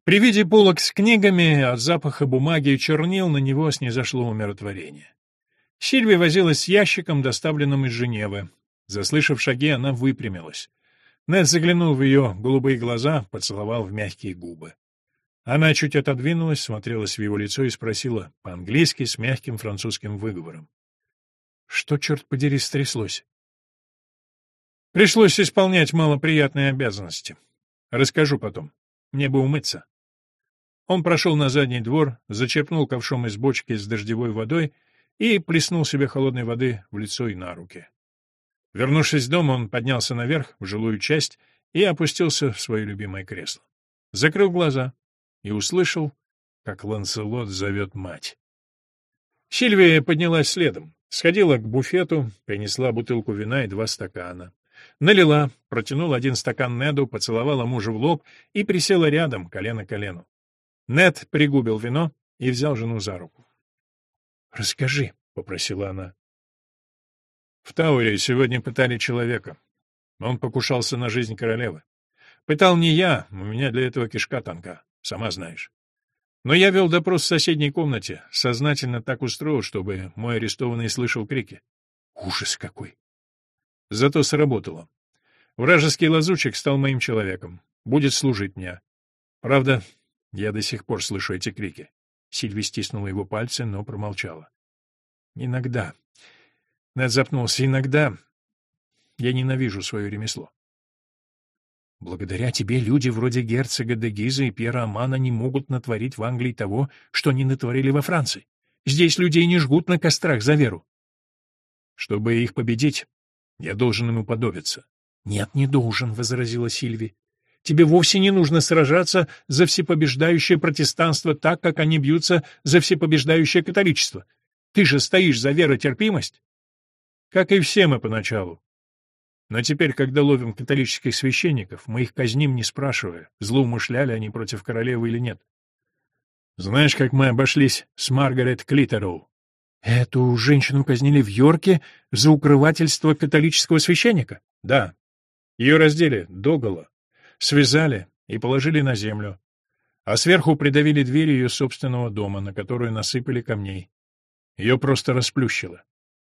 При виде полок с книгами от запаха бумаги и чернил на него снизошло умиротворение. Сильвия возилась с ящиком, доставленным из Женевы. Заслышав шаги, она выпрямилась. Нед заглянул в ее голубые глаза, поцеловал в мягкие губы. Она чуть отодвинулась, смотрелась в его лицо и спросила по-английски с мягким французским выговором. «Что, черт подери, стряслось?» «Пришлось исполнять малоприятные обязанности. Расскажу потом. Мне бы умыться». Он прошел на задний двор, зачерпнул ковшом из бочки с дождевой водой и плеснул себе холодной воды в лицо и на руки. Вернувшись в дом, он поднялся наверх, в жилую часть, и опустился в свое любимое кресло. Закрыл глаза и услышал, как Ланселот зовет мать. Сильвия поднялась следом, сходила к буфету, принесла бутылку вина и два стакана. Налила, протянула один стакан Неду, поцеловала мужа в лоб и присела рядом, колено к колену. Нед пригубил вино и взял жену за руку. «Расскажи», — попросила она. В Тауре сегодня пытали человека. Он покушался на жизнь королевы. Пытал не я, у меня для этого кишка тонка, сама знаешь. Но я вел допрос в соседней комнате, сознательно так устроил, чтобы мой арестованный слышал крики. Ужас какой! Зато сработало. Вражеский лазучик стал моим человеком, будет служить мне. Правда, я до сих пор слышу эти крики. Сильви стиснула его пальцы, но промолчала. Иногда. Нед запнулся. Иногда я ненавижу свое ремесло. Благодаря тебе люди вроде герцога де Гиза и Пьера Амана не могут натворить в Англии того, что они натворили во Франции. Здесь людей не жгут на кострах за веру. Чтобы их победить, я должен ему подобиться. — Нет, не должен, — возразила Сильви. Тебе вовсе не нужно сражаться за всепобеждающее протестанство так, как они бьются за всепобеждающее католичество. Ты же стоишь за веротерпимость. Как и все мы поначалу. Но теперь, когда ловим католических священников, мы их казним, не спрашивая, злоумышляли они против королевы или нет. Знаешь, как мы обошлись с Маргарет Клитероу? Эту женщину казнили в Йорке за укрывательство католического священника? Да. Ее раздели догола, связали и положили на землю, а сверху придавили дверь ее собственного дома, на которую насыпали камней. Ее просто расплющило.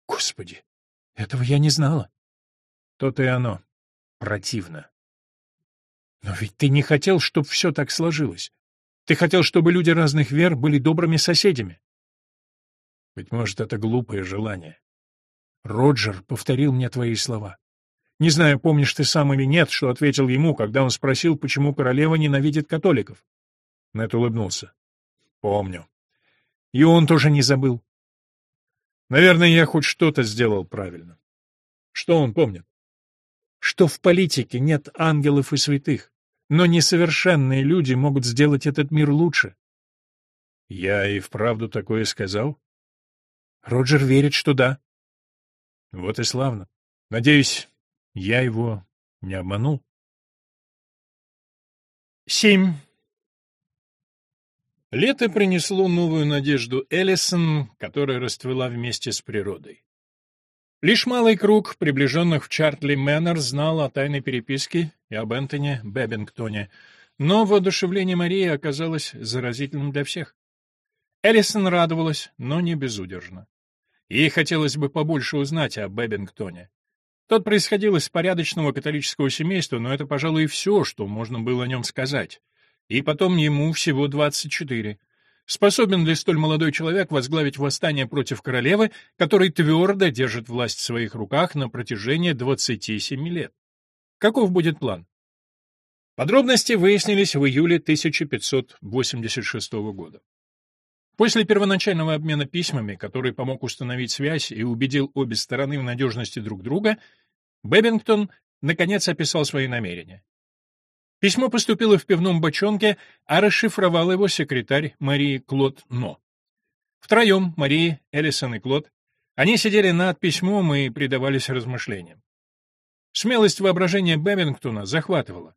Господи, этого я не знала. То-то и оно. Противно. Но ведь ты не хотел, чтобы все так сложилось. Ты хотел, чтобы люди разных вер были добрыми соседями. Быть может, это глупое желание. Роджер повторил мне твои слова. Не знаю, помнишь ты сам или нет, что ответил ему, когда он спросил, почему королева ненавидит католиков. Нэт улыбнулся. Помню. И он тоже не забыл. Наверное, я хоть что-то сделал правильно. Что он помнит? Что в политике нет ангелов и святых, но несовершенные люди могут сделать этот мир лучше. Я и вправду такое сказал? Роджер верит, что да. Вот и славно. Надеюсь, я его не обманул. Семь. Лето принесло новую надежду Эллисон, которая расцвела вместе с природой. Лишь малый круг приближенных в Чартли Мэннер знал о тайной переписке и об Энтони Беббингтоне, но воодушевление Марии оказалось заразительным для всех. Эллисон радовалась, но не безудержно. Ей хотелось бы побольше узнать о Беббингтоне. Тот происходил из порядочного католического семейства, но это, пожалуй, и все, что можно было о нем сказать. И потом ему всего 24. Способен ли столь молодой человек возглавить восстание против королевы, который твердо держит власть в своих руках на протяжении 27 лет? Каков будет план? Подробности выяснились в июле 1586 года. После первоначального обмена письмами, который помог установить связь и убедил обе стороны в надежности друг друга, Бэббингтон наконец описал свои намерения. Письмо поступило в пивном бочонке, а расшифровал его секретарь Марии Клод Но. Втроем, Мария, Эллисон и Клод, они сидели над письмом и предавались размышлениям. Смелость воображения Бэббингтона захватывала.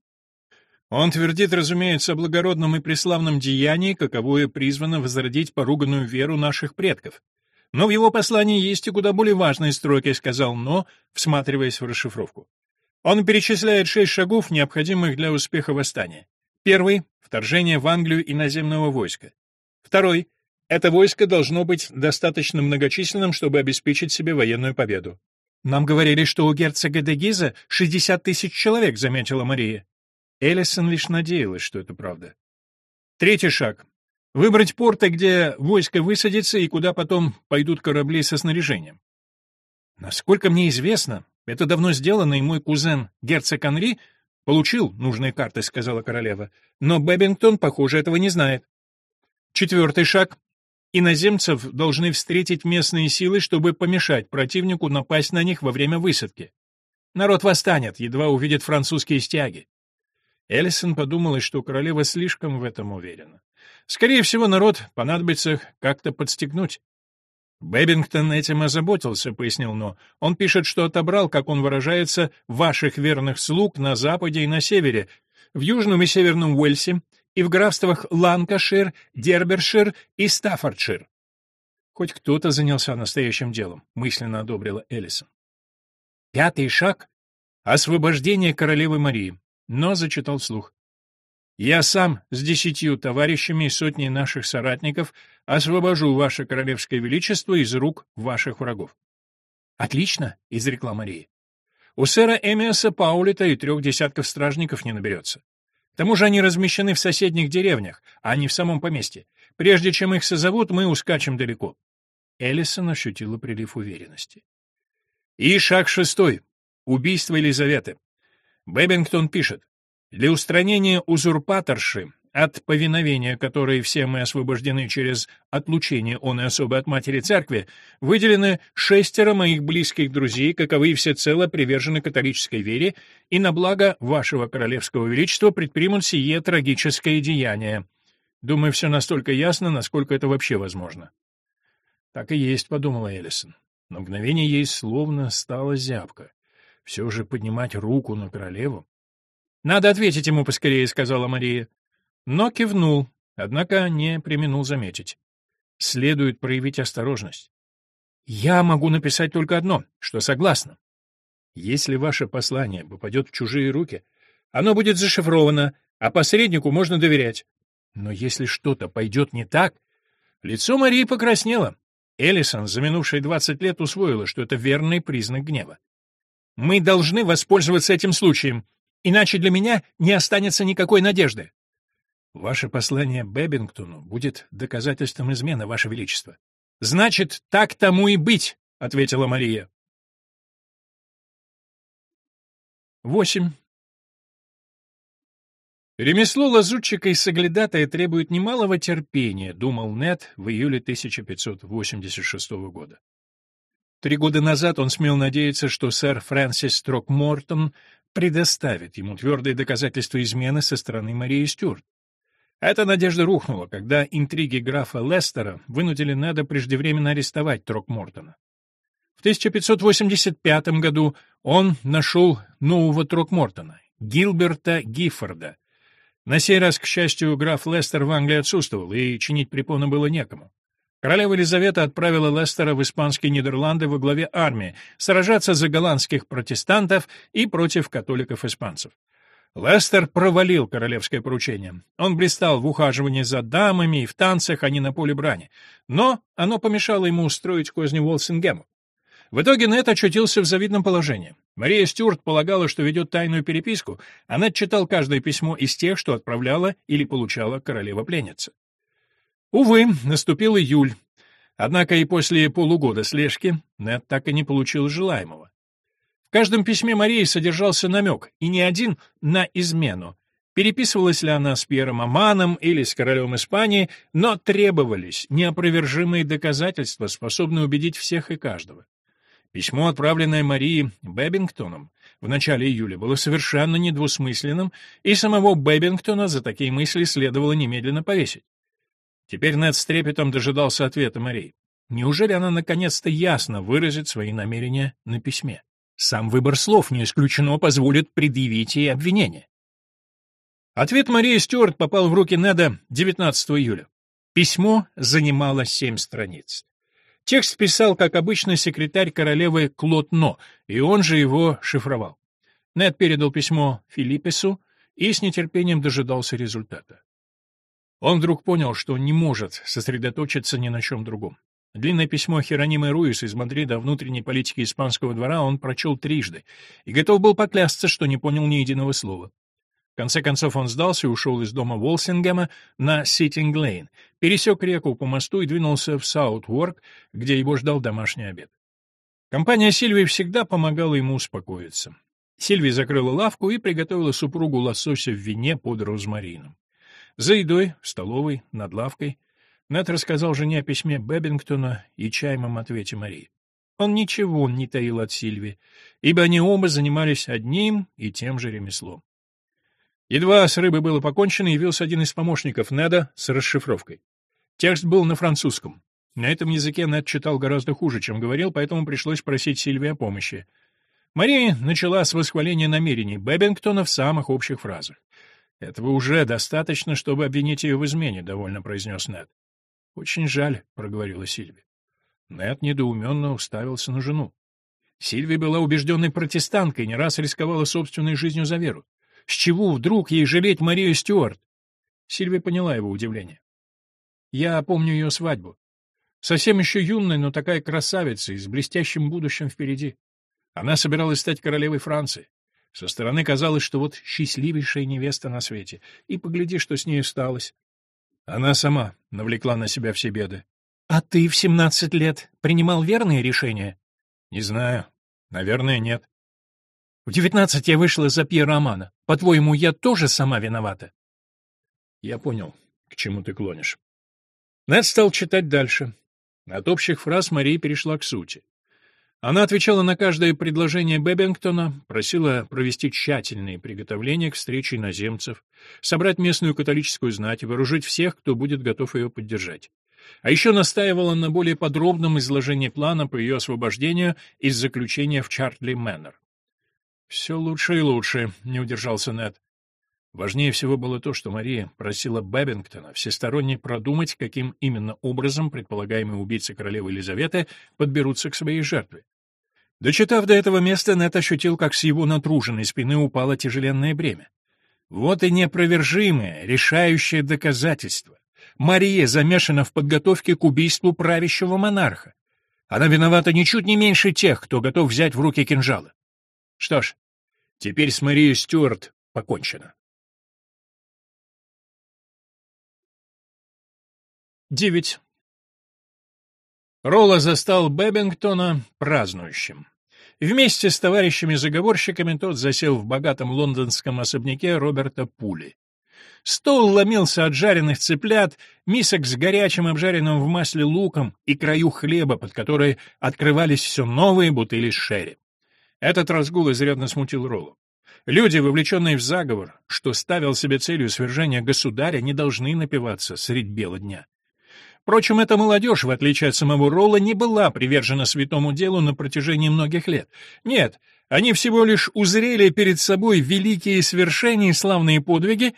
Он твердит, разумеется, о благородном и преславном деянии, каковое призвано возродить поруганную веру наших предков. Но в его послании есть и куда более важные строки, сказал Но, всматриваясь в расшифровку. Он перечисляет шесть шагов, необходимых для успеха восстания. Первый — вторжение в Англию иноземного войска. Второй — это войско должно быть достаточно многочисленным, чтобы обеспечить себе военную победу. «Нам говорили, что у герцога де Гиза 60 тысяч человек», — заметила Мария. Эллисон лишь надеялась, что это правда. Третий шаг. Выбрать порты, где войско высадится и куда потом пойдут корабли со снаряжением. Насколько мне известно, это давно сделано, и мой кузен, герцог Анри, получил нужные карты, сказала королева. Но Бэббингтон, похоже, этого не знает. Четвертый шаг. Иноземцев должны встретить местные силы, чтобы помешать противнику напасть на них во время высадки. Народ восстанет, едва увидит французские стяги. Эллисон подумала, что королева слишком в этом уверена. Скорее всего, народ понадобится как-то подстегнуть. Бэббингтон этим озаботился, пояснил Но. Он пишет, что отобрал, как он выражается, ваших верных слуг на западе и на севере, в южном и северном Уэльсе и в графствах Ланкашир, Дербершир и Стаффордшир. Хоть кто-то занялся настоящим делом, мысленно одобрила Эллисон. Пятый шаг — освобождение королевы Марии, но зачитал вслух. Я сам с десятью товарищами и сотней наших соратников освобожу ваше королевское величество из рук ваших врагов. — Отлично, — изрекла Мария. — У сэра Эмиаса Паулита и трех десятков стражников не наберется. К тому же они размещены в соседних деревнях, а не в самом поместье. Прежде чем их созовут, мы ускачем далеко. Эллисон ощутила прилив уверенности. И шаг шестой. Убийство Елизаветы. Бэббингтон пишет. Для устранения узурпаторши, от повиновения которой все мы освобождены через отлучение он и особо от матери церкви, выделены шестеро моих близких друзей, каковы всецело привержены католической вере, и на благо вашего королевского величества предпримут сие трагическое деяние. Думаю, все настолько ясно, насколько это вообще возможно. Так и есть, подумала Эллисон. На мгновение ей словно стало зябко. Все же поднимать руку на королеву «Надо ответить ему поскорее», — сказала Мария. Но кивнул, однако не применул заметить. Следует проявить осторожность. «Я могу написать только одно, что согласна. Если ваше послание попадет в чужие руки, оно будет зашифровано, а посреднику можно доверять. Но если что-то пойдет не так...» Лицо Марии покраснело. Эллисон за двадцать лет усвоила, что это верный признак гнева. «Мы должны воспользоваться этим случаем. Иначе для меня не останется никакой надежды. Ваше послание Бэббингтону будет доказательством измены, Ваше Величество. Значит, так тому и быть, ответила Мария. Восемь. Ремесло лазутчика и соглядатая требует немалого терпения, думал Нет в июле 1586 года. Три года назад он смел надеяться, что сэр Фрэнсис Трокмортон предоставит ему твердые доказательства измены со стороны Марии Стюарт. Эта надежда рухнула, когда интриги графа Лестера вынудили Неда преждевременно арестовать Трокмортона. В 1585 году он нашел нового Трокмортона, Гилберта Гиффорда. На сей раз, к счастью, граф Лестер в Англии отсутствовал, и чинить препоны было некому. Королева Елизавета отправила Лестера в испанские Нидерланды во главе армии сражаться за голландских протестантов и против католиков-испанцев. Лестер провалил королевское поручение. Он блистал в ухаживании за дамами и в танцах, а не на поле брани. Но оно помешало ему устроить козни Уолсингему. В итоге Нет очутился в завидном положении. Мария Стюарт полагала, что ведет тайную переписку, а Нет читал каждое письмо из тех, что отправляла или получала королева-пленница. Увы, наступил июль. Однако и после полугода слежки Нед так и не получил желаемого. В каждом письме Марии содержался намек, и не один, на измену. переписывалась ли она с Пьером Аманом или с королем Испании, но требовались неопровержимые доказательства, способные убедить всех и каждого. Письмо, отправленное Марии Бэббингтоном в начале июля, было совершенно недвусмысленным, и самого Бэббингтона за такие мысли следовало немедленно повесить. Теперь Нед с трепетом дожидался ответа Марии. Неужели она наконец-то ясно выразит свои намерения на письме? Сам выбор слов не исключено позволит предъявить ей обвинение. Ответ Марии Стюарт попал в руки Неда 19 июля. Письмо занимало семь страниц. Текст писал, как обычно, секретарь королевы Клод Но, и он же его шифровал. Нед передал письмо Филиппесу и с нетерпением дожидался результата. Он вдруг понял, что не может сосредоточиться ни на чем другом. Длинное письмо Херонима Руис из Мадрида о внутренней политике испанского двора он прочел трижды и готов был поклясться, что не понял ни единого слова. В конце концов он сдался и ушел из дома Волсингема на Ситинг-Лейн, пересек реку по мосту и двинулся в Саутворк, где его ждал домашний обед. Компания Сильвии всегда помогала ему успокоиться. Сильвия закрыла лавку и приготовила супругу лосося в вине под розмарином. За едой, в столовой, над лавкой, Нед рассказал жене о письме Бэббингтона и чаемом ответе Марии. Он ничего не таил от Сильви, ибо они оба занимались одним и тем же ремеслом. Едва с рыбой было покончено, явился один из помощников Неда с расшифровкой. Текст был на французском. На этом языке Нед читал гораздо хуже, чем говорил, поэтому пришлось просить Сильвии о помощи. Мария начала с восхваления намерений Бэббингтона в самых общих фразах. «Этого уже достаточно, чтобы обвинить ее в измене», — довольно произнес Нед. «Очень жаль», — проговорила Сильвия. Нед недоуменно уставился на жену. Сильвия была убежденной протестанткой, не раз рисковала собственной жизнью за веру. С чего вдруг ей жалеть Марию Стюарт? Сильвия поняла его удивление. Я помню ее свадьбу. Совсем еще юная, но такая красавица и с блестящим будущим впереди. Она собиралась стать королевой Франции. Со стороны казалось, что вот счастливейшая невеста на свете. И погляди, что с ней сталось. Она сама навлекла на себя все беды. — А ты в семнадцать лет принимал верные решения? — Не знаю. Наверное, нет. В девятнадцать я вышла за Пьера Романа. По-твоему, я тоже сама виновата? Я понял, к чему ты клонишь. Нед стал читать дальше. От общих фраз Мария перешла к сути. Она отвечала на каждое предложение Бэббингтона, просила провести тщательные приготовления к встрече иноземцев, собрать местную католическую знать и вооружить всех, кто будет готов ее поддержать. А еще настаивала на более подробном изложении плана по ее освобождению из заключения в Чартли Мэннер. «Все лучше и лучше», — не удержался Нед. Важнее всего было то, что Мария просила Бэббингтона всесторонне продумать, каким именно образом предполагаемые убийцы королевы Елизаветы подберутся к своей жертве. Дочитав до этого места, Нед ощутил, как с его натруженной спины упало тяжеленное бремя. Вот и непровержимое, решающее доказательство. Мария замешана в подготовке к убийству правящего монарха. Она виновата ничуть не меньше тех, кто готов взять в руки кинжалы. Что ж, Теперь с Марией Стюарт покончено. Девять. Ролла застал Бэббингтона празднующим. Вместе с товарищами-заговорщиками тот засел в богатом лондонском особняке Роберта Пули. Стол ломился от жареных цыплят, мисок с горячим обжаренным в масле луком и краю хлеба, под которые открывались все новые бутыли шерри. Этот разгул изрядно смутил Роллу. Люди, вовлеченные в заговор, что ставил себе целью свержения государя, не должны напиваться средь бела дня. Впрочем, эта молодежь, в отличие от самого Ролла, не была привержена святому делу на протяжении многих лет. Нет, они всего лишь узрели перед собой великие свершения и славные подвиги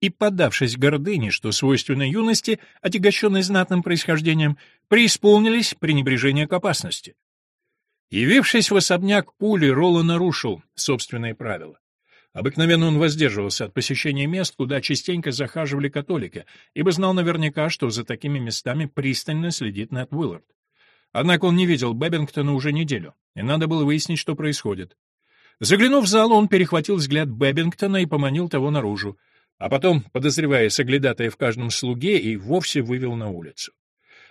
и, подавшись гордыне, что свойственно юности, отягощенной знатным происхождением, преисполнились пренебрежения к опасности. Явившись в особняк пули, Ролла нарушил собственные правила. Обыкновенно он воздерживался от посещения мест, куда частенько захаживали католики, ибо знал наверняка, что за такими местами пристально следит Нед Уиллард. Однако он не видел Бэббингтона уже неделю, и надо было выяснить, что происходит. Заглянув в зал, он перехватил взгляд Бэббингтона и поманил того наружу, а потом, подозревая соглядатая в каждом слуге, и вовсе вывел на улицу.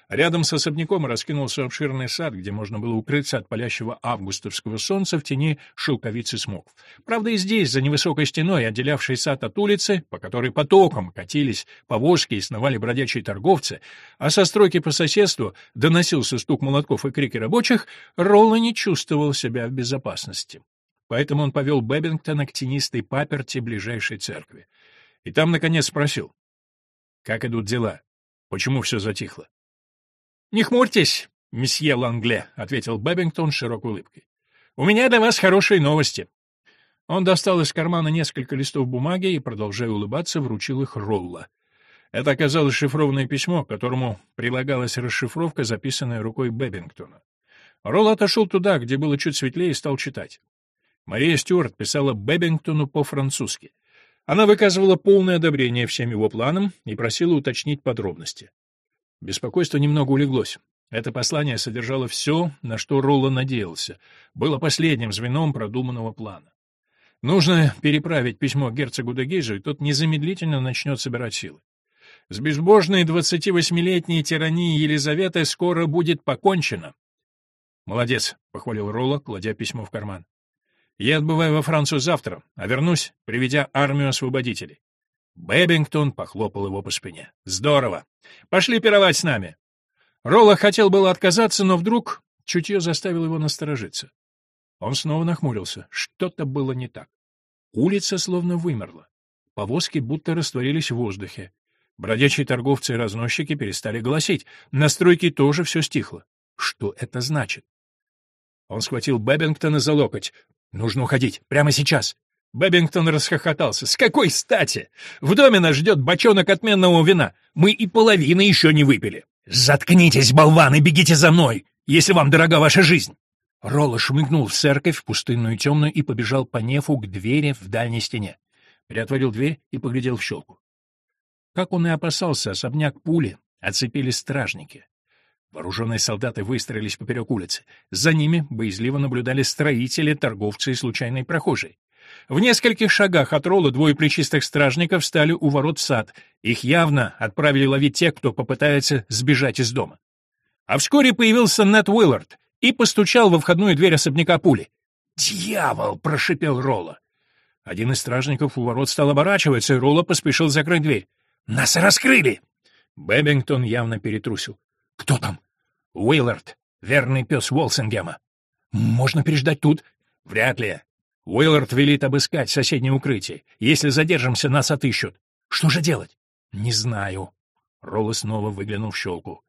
Рядом с особняком раскинулся обширный сад, где можно было укрыться от палящего августовского солнца в тени шелковицы смоков. Правда, и здесь, за невысокой стеной, отделявшей сад от улицы, по которой потоком катились повозки и сновали бродячие торговцы, а со стройки по соседству доносился стук молотков и крики рабочих, Ролла не чувствовал себя в безопасности. Поэтому он повел Бэббингтона к тенистой паперти ближайшей церкви. И там, наконец, спросил, «Как идут дела? Почему все затихло?» «Не хмурьтесь, месье Лангле», — ответил Бэббингтон с широкой улыбкой. «У меня для вас хорошие новости». Он достал из кармана несколько листов бумаги и, продолжая улыбаться, вручил их Ролла. Это оказалось шифрованное письмо, к которому прилагалась расшифровка, записанная рукой Бэббингтона. Ролл отошел туда, где было чуть светлее, и стал читать. Мария Стюарт писала Бэббингтону по-французски. Она выказывала полное одобрение всем его планам и просила уточнить подробности. Беспокойство немного улеглось. Это послание содержало все, на что Ролла надеялся. Было последним звеном продуманного плана. Нужно переправить письмо герцогу Дегейжу, и тот незамедлительно начнет собирать силы. С безбожной 28-летней тиранией Елизаветы скоро будет покончено. «Молодец», — похвалил Ролла, кладя письмо в карман. «Я отбываю во Францию завтра, а вернусь, приведя армию освободителей. Бэббингтон похлопал его по спине. «Здорово! Пошли пировать с нами!» Ролла хотел было отказаться, но вдруг чутье заставило его насторожиться. Он снова нахмурился. Что-то было не так. Улица словно вымерла. Повозки будто растворились в воздухе. Бродячие торговцы и разносчики перестали голосить. На стройке тоже все стихло. Что это значит? Он схватил Бэббингтона за локоть. «Нужно уходить. Прямо сейчас. Бэббингтон расхохотался. «С какой стати? В доме нас ждет бочонок отменного вина. Мы и половины еще не выпили». «Заткнитесь, болваны, бегите за мной, если вам дорога ваша жизнь!» Ролла шмыгнул в церковь, пустынную темную, и побежал по нефу к двери в дальней стене. Приотворил дверь и поглядел в щелку. Как он и опасался, особняк пули оцепили стражники. Вооруженные солдаты выстроились поперек улицы. За ними боязливо наблюдали строители, торговцы и случайные прохожие. В нескольких шагах от Ролла двое плечистых стражников встали у ворот в сад. Их явно отправили ловить тех, кто попытается сбежать из дома. А вскоре появился Нед Уиллард и постучал во входную дверь особняка пули. «Дьявол!» — прошипел Ролла. Один из стражников у ворот стал оборачиваться, и Ролла поспешил закрыть дверь. «Нас раскрыли!» Бэббингтон явно перетрусил. «Кто там?» «Уиллард, верный пес Уолсингема». «Можно переждать тут?» «Вряд ли. Уиллард велит обыскать соседнее укрытие. Если задержимся, нас отыщут. Что же делать? Не знаю. Ролла снова выглянул в щелку.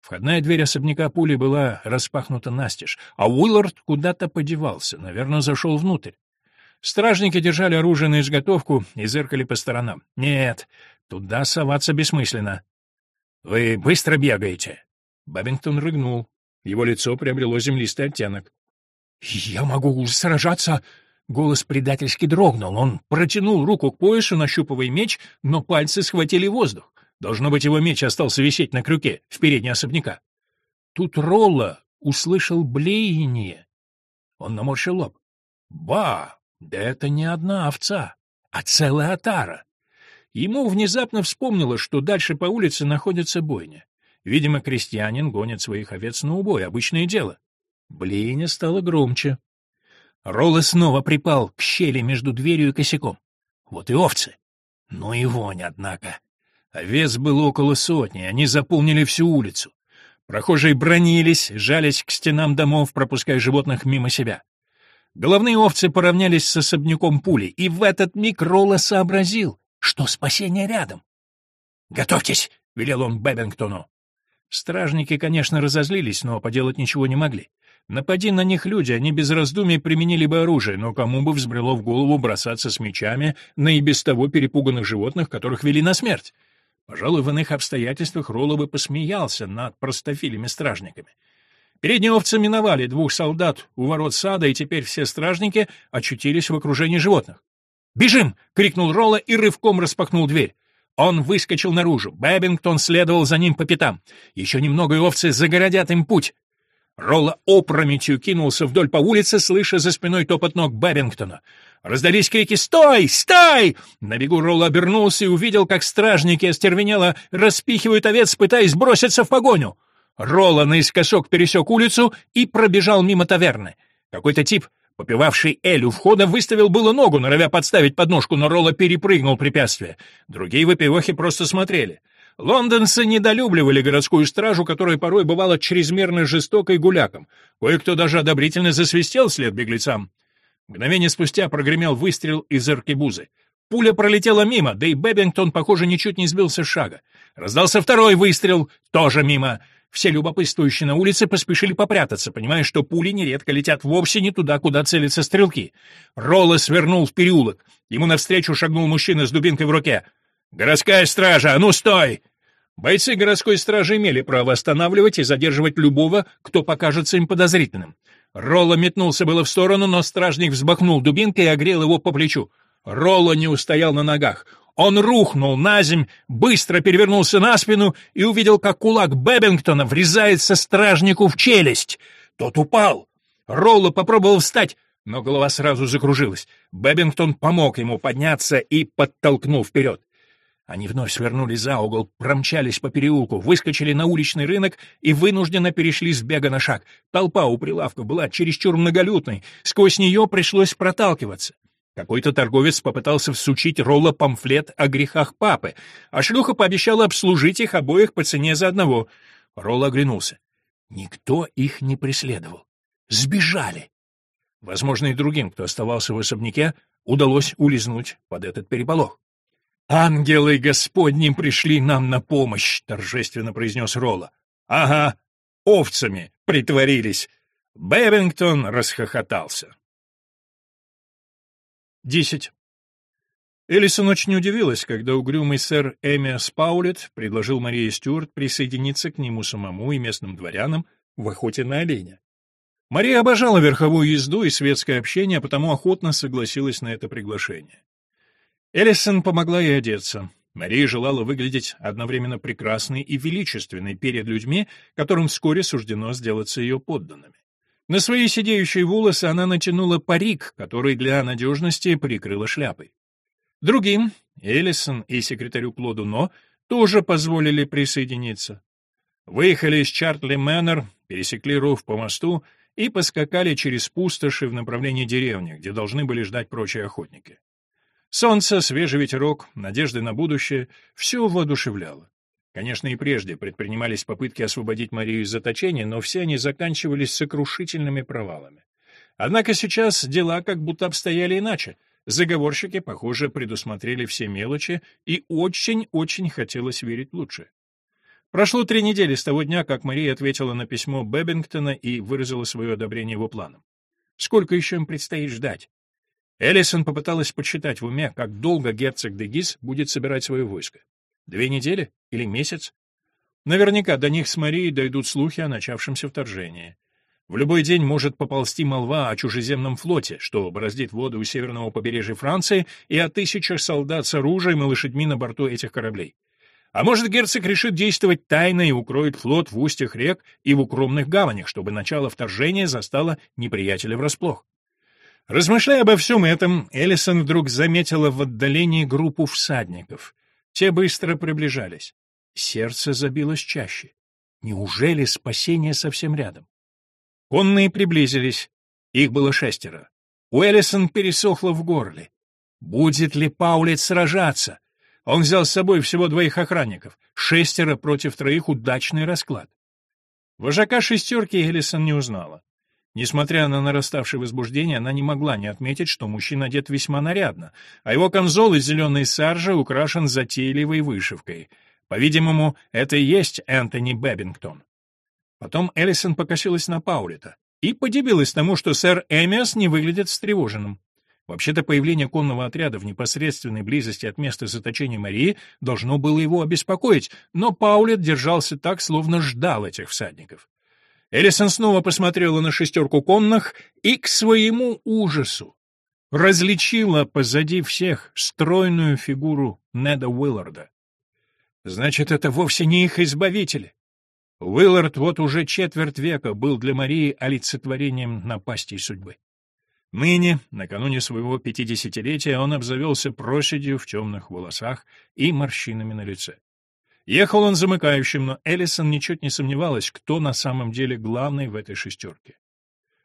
Входная дверь особняка пули была распахнута настежь, а Уиллард куда-то подевался, наверное, зашел внутрь. Стражники держали оружие на изготовку и зыркали по сторонам. Нет, туда соваться бессмысленно. «Вы быстро бегаете?» Бабингтон рыгнул. Его лицо приобрело землистый оттенок. «Я могу сражаться Голос предательски дрогнул. Он протянул руку к поясу, нащупывая меч, но пальцы схватили воздух. Должно быть, его меч остался висеть на крюке в передней особняка. Тут Ролла услышал блеяние. Он наморщил лоб. «Ба! Да это не одна овца, а целая отара!» Ему внезапно вспомнилось, что дальше по улице находится бойня. Видимо, крестьянин гонит своих овец на убой, обычное дело. Блеяние стало громче. Ролла снова припал к щели между дверью и косяком. Вот и овцы. Ну и вонь, однако. Овец было около сотни, они заполнили всю улицу. Прохожие бронились, жались к стенам домов, пропуская животных мимо себя. Головные овцы поравнялись с особняком пули, и в этот миг Ролла сообразил, что спасение рядом. «Готовьтесь!» — велел он Бэббингтону. Стражники, конечно, разозлились, но поделать ничего не могли. Напади на них люди, они без раздумий применили бы оружие, но кому бы взбрело в голову бросаться с мечами на и без того перепуганных животных, которых вели на смерть? Пожалуй, в иных обстоятельствах Ролло бы посмеялся над простофилями-стражниками. Передние овцы миновали двух солдат у ворот сада, и теперь все стражники очутились в окружении животных. «Бежим!» — крикнул Ролло и рывком распахнул дверь. Он выскочил наружу. Бэббингтон следовал за ним по пятам. Еще немного, и овцы загородят им путь. Ролла опрометью кинулся вдоль по улице, слыша за спиной топот ног Бабингтона. Раздались крики «Стой! Стой!» На бегу Ролла обернулся и увидел, как стражники остервенело распихивают овец, пытаясь броситься в погоню. Ролла наискосок пересек улицу и пробежал мимо таверны. Какой-то тип, попивавший Эль у входа, выставил было ногу, норовя подставить подножку, но Ролла перепрыгнул препятствие. Другие выпивохи просто смотрели. Лондонцы недолюбливали городскую стражу, которая порой бывала чрезмерно жестокой гуляком. Кое-кто даже одобрительно засвистел вслед беглецам. Мгновение спустя прогремел выстрел из аркебузы. Пуля пролетела мимо, да и Бэббингтон, похоже, ничуть не сбился с шага. Раздался второй выстрел, тоже мимо. Все любопытствующие на улице поспешили попрятаться, понимая, что пули нередко летят вовсе не туда, куда целятся стрелки. Ролло свернул в переулок. Ему навстречу шагнул мужчина с дубинкой в руке. «Городская стража! А ну, стой!» Бойцы городской стражи имели право останавливать и задерживать любого, кто покажется им подозрительным. Ролло метнулся было в сторону, но стражник взбахнул дубинкой и огрел его по плечу. Ролло не устоял на ногах. Он рухнул на земь, быстро перевернулся на спину и увидел, как кулак Бэббингтона врезается стражнику в челюсть. Тот упал. Ролло попробовал встать, но голова сразу закружилась. Бэббингтон помог ему подняться и подтолкнул вперед. Они вновь свернули за угол, промчались по переулку, выскочили на уличный рынок и вынужденно перешли с бега на шаг. Толпа у прилавка была чересчур многолюдной, сквозь нее пришлось проталкиваться. Какой-то торговец попытался всучить Ролла памфлет о грехах папы, а шлюха пообещала обслужить их обоих по цене за одного. Ролла оглянулся. Никто их не преследовал. Сбежали. Возможно, и другим, кто оставался в особняке, удалось улизнуть под этот переполох. «Ангелы Господни пришли нам на помощь», — торжественно произнес Ролла. «Ага, овцами притворились». Бэбингтон расхохотался. Десять. Элисон очень удивилась, когда угрюмый сэр Эмиас Паулет предложил Марии Стюарт присоединиться к нему самому и местным дворянам в охоте на оленя. Мария обожала верховую езду и светское общение, а потому охотно согласилась на это приглашение. Элисон помогла ей одеться. Мария желала выглядеть одновременно прекрасной и величественной перед людьми, которым вскоре суждено сделаться ее подданными. На свои сидеющие волосы она натянула парик, который для надежности прикрыла шляпой. Другим, Эллисон и секретарю Клоду Но, тоже позволили присоединиться. Выехали из Чартли Мэннер, пересекли ров по мосту и поскакали через пустоши в направлении деревни, где должны были ждать прочие охотники. Солнце, свежий ветерок, надежды на будущее — все воодушевляло. Конечно, и прежде предпринимались попытки освободить Марию из заточения, но все они заканчивались сокрушительными провалами. Однако сейчас дела как будто обстояли иначе. Заговорщики, похоже, предусмотрели все мелочи, и очень-очень хотелось верить лучше. Прошло три недели с того дня, как Мария ответила на письмо Бэббингтона и выразила свое одобрение его планам. Сколько еще им предстоит ждать? Эллисон попыталась подсчитать в уме, как долго герцог де Гиз будет собирать свое войско. Две недели? Или месяц? Наверняка до них с Марией дойдут слухи о начавшемся вторжении. В любой день может поползти молва о чужеземном флоте, что бороздит воды у северного побережья Франции, и о тысячах солдат с оружием и лошадьми на борту этих кораблей. А может, герцог решит действовать тайно и укроет флот в устьях рек и в укромных гаванях, чтобы начало вторжения застало неприятеля врасплох. Размышляя обо всем этом, Эллисон вдруг заметила в отдалении группу всадников — те быстро приближались. Сердце забилось чаще. Неужели спасение совсем рядом? Конные приблизились. Их было шестеро. У Эллисон пересохло в горле. Будет ли Паулет сражаться? Он взял с собой всего двоих охранников. Шестеро против троих — удачный расклад. Вожака шестерки Эллисон не узнала. Несмотря на нараставшее возбуждение, она не могла не отметить, что мужчина одет весьма нарядно, а его камзол из зеленой саржи украшен затейливой вышивкой. По-видимому, это и есть Энтони Бэббингтон. Потом Эллисон покосилась на Паулета и подивилась тому, что сэр Эмиас не выглядит встревоженным. Вообще-то появление конного отряда в непосредственной близости от места заточения Марии должно было его обеспокоить, но Паулет держался так, словно ждал этих всадников. Элисон снова посмотрела на шестерку конных и, к своему ужасу, различила позади всех стройную фигуру Неда Уилларда. Значит, это вовсе не их избавители. Уиллард вот уже четверть века был для Марии олицетворением напастей судьбы. Ныне, накануне своего пятидесятилетия, он обзавелся проседью в темных волосах и морщинами на лице. Ехал он замыкающим, но Эллисон ничуть не сомневалась, кто на самом деле главный в этой шестерке.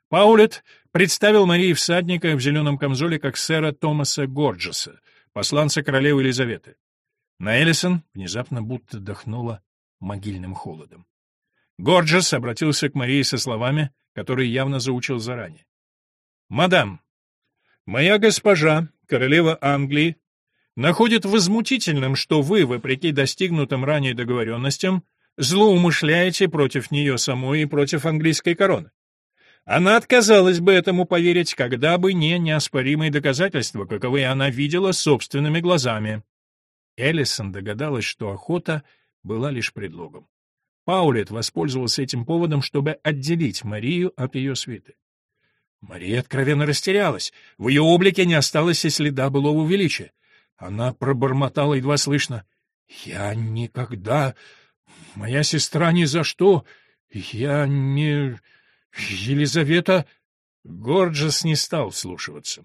Паулет представил Марии всадника в зеленом камзоле как сэра Томаса Горджеса, посланца королевы Елизаветы. На Эллисон внезапно будто дохнуло могильным холодом. Горджес обратился к Марии со словами, которые явно заучил заранее. «Мадам, моя госпожа, королева Англии, находит возмутительным, что вы, вопреки достигнутым ранее договоренностям, злоумышляете против нее самой и против английской короны. Она отказалась бы этому поверить, когда бы не неоспоримые доказательства, каковые она видела собственными глазами. Эллисон догадалась, что охота была лишь предлогом. Паулет воспользовался этим поводом, чтобы отделить Марию от ее свиты. Мария откровенно растерялась. В ее облике не осталось и следа былого величия. Она пробормотала едва слышно. «Я никогда... Моя сестра ни за что... Я не... Елизавета...» Горджес не стал вслушиваться.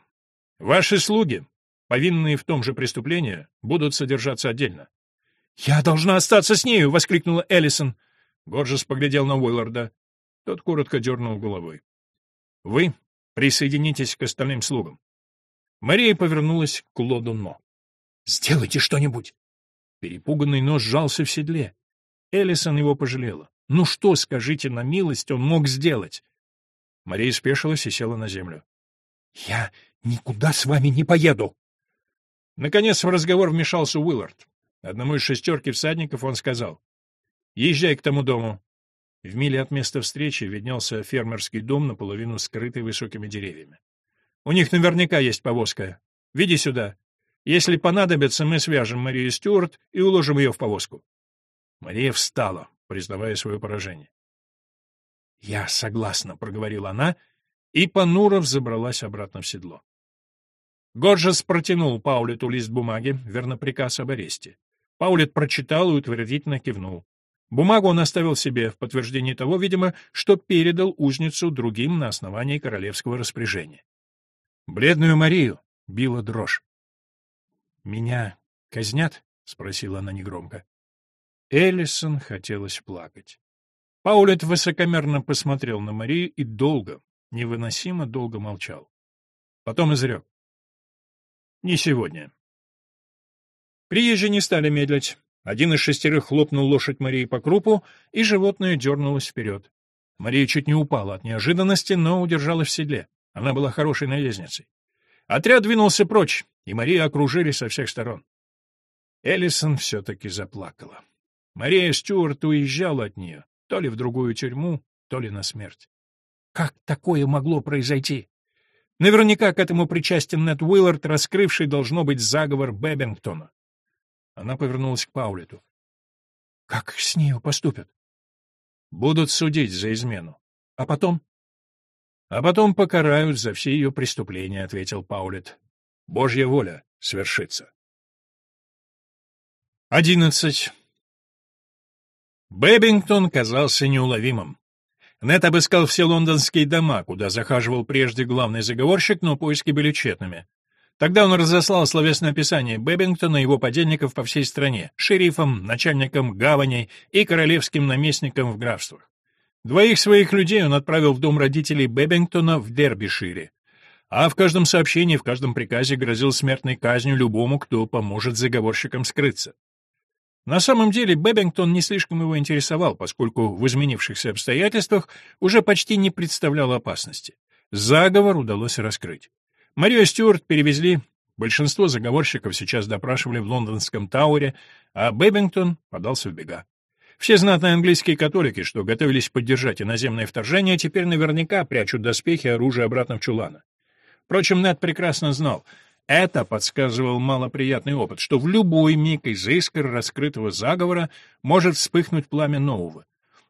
«Ваши слуги, повинные в том же преступлении, будут содержаться отдельно». «Я должна остаться с нею!» — воскликнула Эллисон. Горджес поглядел на Уилларда. Тот коротко дернул головой. «Вы присоединитесь к остальным слугам». Мария повернулась к Лоду Но. Сделайте что-нибудь!» Перепуганный нос сжался в седле. Эллисон его пожалела. «Ну что, скажите на милость, он мог сделать?» Мария спешилась и села на землю. «Я никуда с вами не поеду!» Наконец в разговор вмешался Уиллард. Одному из шестерки всадников он сказал. «Езжай к тому дому». В миле от места встречи виднелся фермерский дом, наполовину скрытый высокими деревьями. «У них наверняка есть повозка. Веди сюда. Если понадобится, мы свяжем Марию Стюарт и уложим ее в повозку. Мария встала, признавая свое поражение. «Я согласна», — проговорила она, и, понуро взобралась обратно в седло. Горджес протянул Паулету лист бумаги, верно приказ об аресте. Паулет прочитал и утвердительно кивнул. Бумагу он оставил себе в подтверждении того, видимо, что передал узницу другим на основании королевского распоряжения. Бледную Марию била дрожь. «Меня казнят?» — спросила она негромко. Эллисон хотелось плакать. Паулет высокомерно посмотрел на Марию и долго, невыносимо долго молчал. Потом изрек. «Не сегодня». Приезжие не стали медлить. Один из шестерых хлопнул лошадь Марии по крупу, и животное дернулось вперед. Мария чуть не упала от неожиданности, но удержалась в седле. Она была хорошей наездницей. Отряд двинулся прочь и Марию окружили со всех сторон. Эллисон все-таки заплакала. Мария Стюарт уезжала от нее, то ли в другую тюрьму, то ли на смерть. Как такое могло произойти? Наверняка к этому причастен Нед Уиллард, раскрывший, должно быть, заговор Бэббингтона. Она повернулась к Паулету. «Как с нею поступят?» «Будут судить за измену. А потом?» «А потом покарают за все ее преступления», — ответил Паулет. Божья воля свершится. Одиннадцать. Бэббингтон казался неуловимым. Нет обыскал все лондонские дома, куда захаживал прежде главный заговорщик, но поиски были тщетными. Тогда он разослал словесное описание Бэббингтона и его подельников по всей стране, шерифам, начальникам гаваней и королевским наместникам в графствах. Двоих своих людей он отправил в дом родителей Бэббингтона в Дербишире, а в каждом сообщении, в каждом приказе грозил смертной казнью любому, кто поможет заговорщикам скрыться. На самом деле Бэббингтон не слишком его интересовал, поскольку в изменившихся обстоятельствах уже почти не представлял опасности. Заговор удалось раскрыть. Марию Стюарт перевезли, большинство заговорщиков сейчас допрашивали в лондонском Тауэре, а Бэббингтон подался в бега. Все знатные английские католики, что готовились поддержать иноземное вторжение, теперь наверняка прячут доспехи и оружие обратно в чуланы. Впрочем, Нед прекрасно знал, это подсказывал малоприятный опыт, что в любой миг из искр раскрытого заговора может вспыхнуть пламя нового.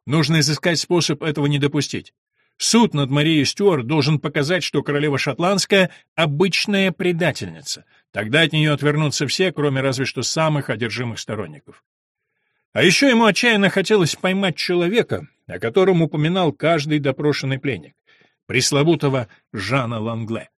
Нужно изыскать способ этого не допустить. Суд над Марией Стюарт должен показать, что королева шотландская — обычная предательница. Тогда от нее отвернутся все, кроме разве что самых одержимых сторонников. А еще ему отчаянно хотелось поймать человека, о котором упоминал каждый допрошенный пленник, пресловутого Жана Лангле.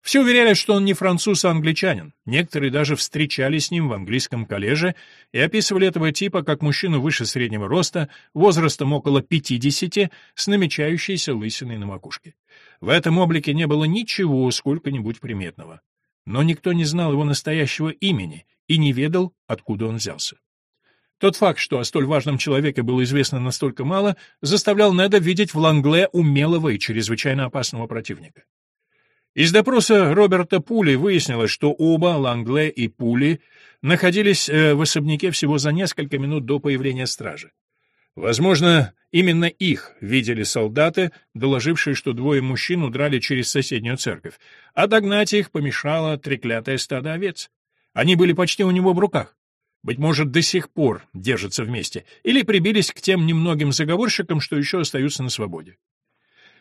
Все уверяли, что он не француз, а англичанин. Некоторые даже встречались с ним в английском коллеже и описывали этого типа как мужчину выше среднего роста, возрастом около 50, с намечающейся лысиной на макушке. В этом облике не было ничего сколько-нибудь приметного. Но никто не знал его настоящего имени и не ведал, откуда он взялся. Тот факт, что о столь важном человеке было известно настолько мало, заставлял Неда видеть в Лангле умелого и чрезвычайно опасного противника. Из допроса Роберта Пули выяснилось, что оба, Лангле и Пули, находились э, в особняке всего за несколько минут до появления стражи. Возможно, именно их видели солдаты, доложившие, что двое мужчин удрали через соседнюю церковь, а догнать их помешало треклятое стадо овец. Они были почти у него в руках. Быть может, до сих пор держатся вместе, или прибились к тем немногим заговорщикам, что еще остаются на свободе.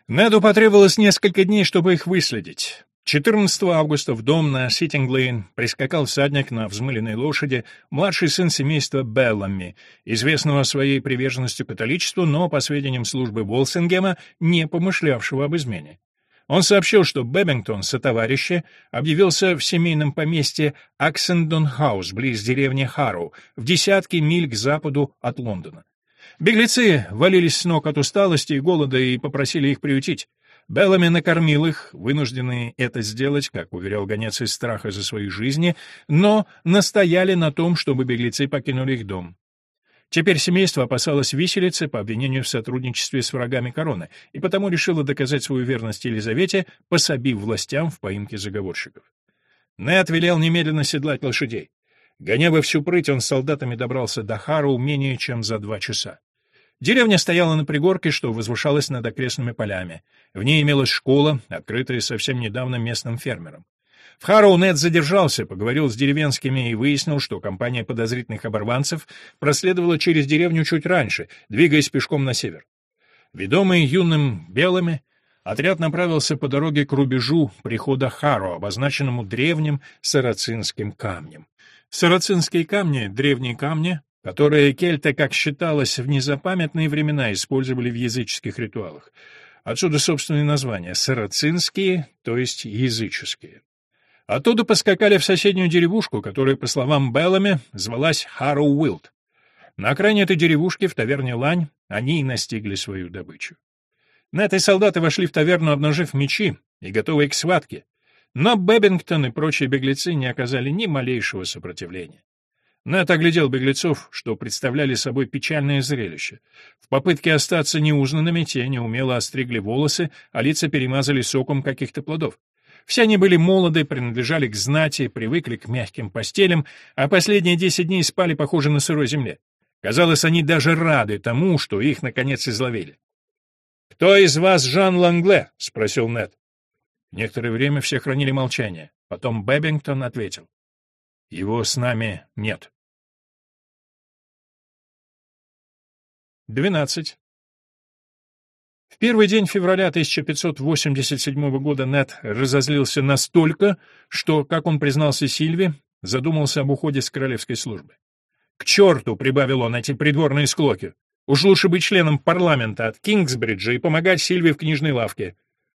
Неду потребовалось несколько дней, чтобы их выследить. 14 августа в дом на Ситинг-Лейн прискакал всадник на взмыленной лошади, младший сын семейства Беллами, известного своей приверженностью католичеству, но, по сведениям службы Волсингема, не помышлявшего об измене. Он сообщил, что Бэбингтон со товарищи, объявился в семейном поместье Аксендон-хаус, близ деревни Харроу, в десятки миль к западу от Лондона. Беглецы валились с ног от усталости и голода и попросили их приютить. Беллами накормил их, вынужденные это сделать, как уверял гонец из страха за свои жизни, но настояли на том, чтобы беглецы покинули их дом. Теперь семейство опасалось виселицы по обвинению в сотрудничестве с врагами короны, и потому решило доказать свою верность Елизавете, пособив властям в поимке заговорщиков. Нед велел немедленно седлать лошадей. Гоня во всю прыть, он с солдатами добрался до Хару менее чем за два часа. Деревня стояла на пригорке, что возвышалась над окрестными полями. В ней имелась школа, открытая совсем недавно местным фермером. В Харроу Нед задержался, поговорил с деревенскими и выяснил, что компания подозрительных оборванцев проследовала через деревню чуть раньше, двигаясь пешком на север. Ведомый юным белыми, отряд направился по дороге к рубежу прихода Харро, обозначенному древним сарацинским камнем. Сарацинские камни — древние камни, которые кельты, как считалось, в незапамятные времена использовали в языческих ритуалах. Отсюда собственное название — сарацинские, то есть языческие. Оттуда поскакали в соседнюю деревушку, которая, по словам Беллами, звалась Харроу-Уилд. На окраине этой деревушки, в таверне Лань, они и настигли свою добычу. На этой солдаты вошли в таверну, обнажив мечи и готовые к схватке, но Бэббингтон и прочие беглецы не оказали ни малейшего сопротивления. Нэт оглядел беглецов, что представляли собой печальное зрелище. В попытке остаться неузнанными те неумело остригли волосы, а лица перемазали соком каких-то плодов. Все они были молоды, принадлежали к знати, привыкли к мягким постелям, а последние десять дней спали, похоже, на сырой земле. Казалось, они даже рады тому, что их, наконец, изловили. «Кто из вас Жан Лангле?» — спросил Нэт. Некоторое время все хранили молчание. Потом Бэббингтон ответил. Его с нами нет. 12. В первый день февраля 1587 года Нед разозлился настолько, что, как он признался Сильве, задумался об уходе с королевской службы. «К черту!» — прибавил он эти придворные склоки. «Уж лучше быть членом парламента от Кингсбриджа и помогать Сильве в книжной лавке.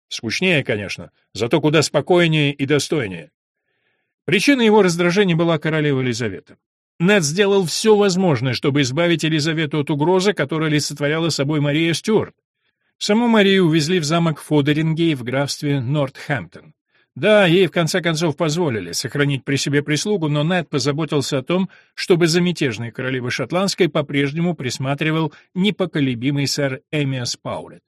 Скучнее, конечно, зато куда спокойнее и достойнее. Причиной его раздражения была королева Елизавета. Нед сделал все возможное, чтобы избавить Елизавету от угрозы, которая олицетворяла собой Мария Стюарт. Саму Марию увезли в замок Фодерингей в графстве Нортхэмптон. Да, ей в конце концов позволили сохранить при себе прислугу, но Нед позаботился о том, чтобы за мятежной королевой шотландской по-прежнему присматривал непоколебимый сэр Эмиас Паулет.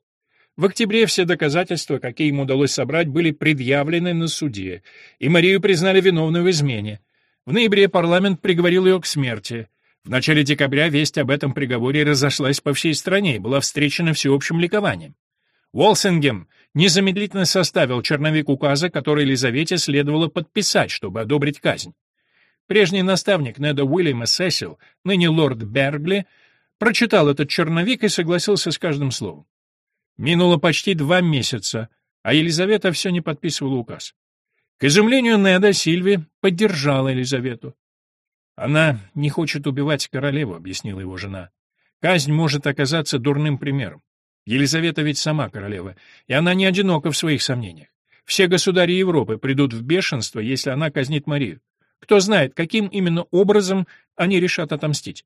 В октябре все доказательства, какие ему удалось собрать, были предъявлены на суде, и Марию признали виновной в измене. В ноябре парламент приговорил ее к смерти. В начале декабря весть об этом приговоре разошлась по всей стране и была встречена всеобщим ликованием. Уолсингем незамедлительно составил черновик указа, который Елизавете следовало подписать, чтобы одобрить казнь. Прежний наставник Неда Уильяма Сесил, ныне лорд Бергли, прочитал этот черновик и согласился с каждым словом. Минуло почти два месяца, а Елизавета все не подписывала указ. К изумлению Неда, Сильви поддержала Елизавету. «Она не хочет убивать королеву», — объяснила его жена. «Казнь может оказаться дурным примером. Елизавета ведь сама королева, и она не одинока в своих сомнениях. Все государи Европы придут в бешенство, если она казнит Марию. Кто знает, каким именно образом они решат отомстить.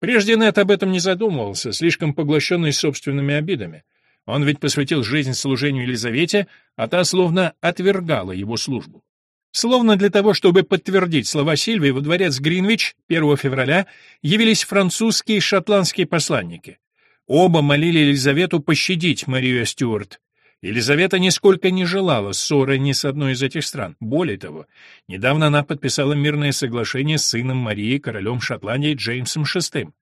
Прежде Нет об этом не задумывался, слишком поглощенный собственными обидами. Он ведь посвятил жизнь служению Елизавете, а та словно отвергала его службу. Словно для того, чтобы подтвердить слова Сильвии, во дворец Гринвич 1 февраля явились французские и шотландские посланники. Оба молили Елизавету пощадить Марию Стюарт. Елизавета нисколько не желала ссоры ни с одной из этих стран. Более того, недавно она подписала мирное соглашение с сыном Марии, королем Шотландии Джеймсом VI.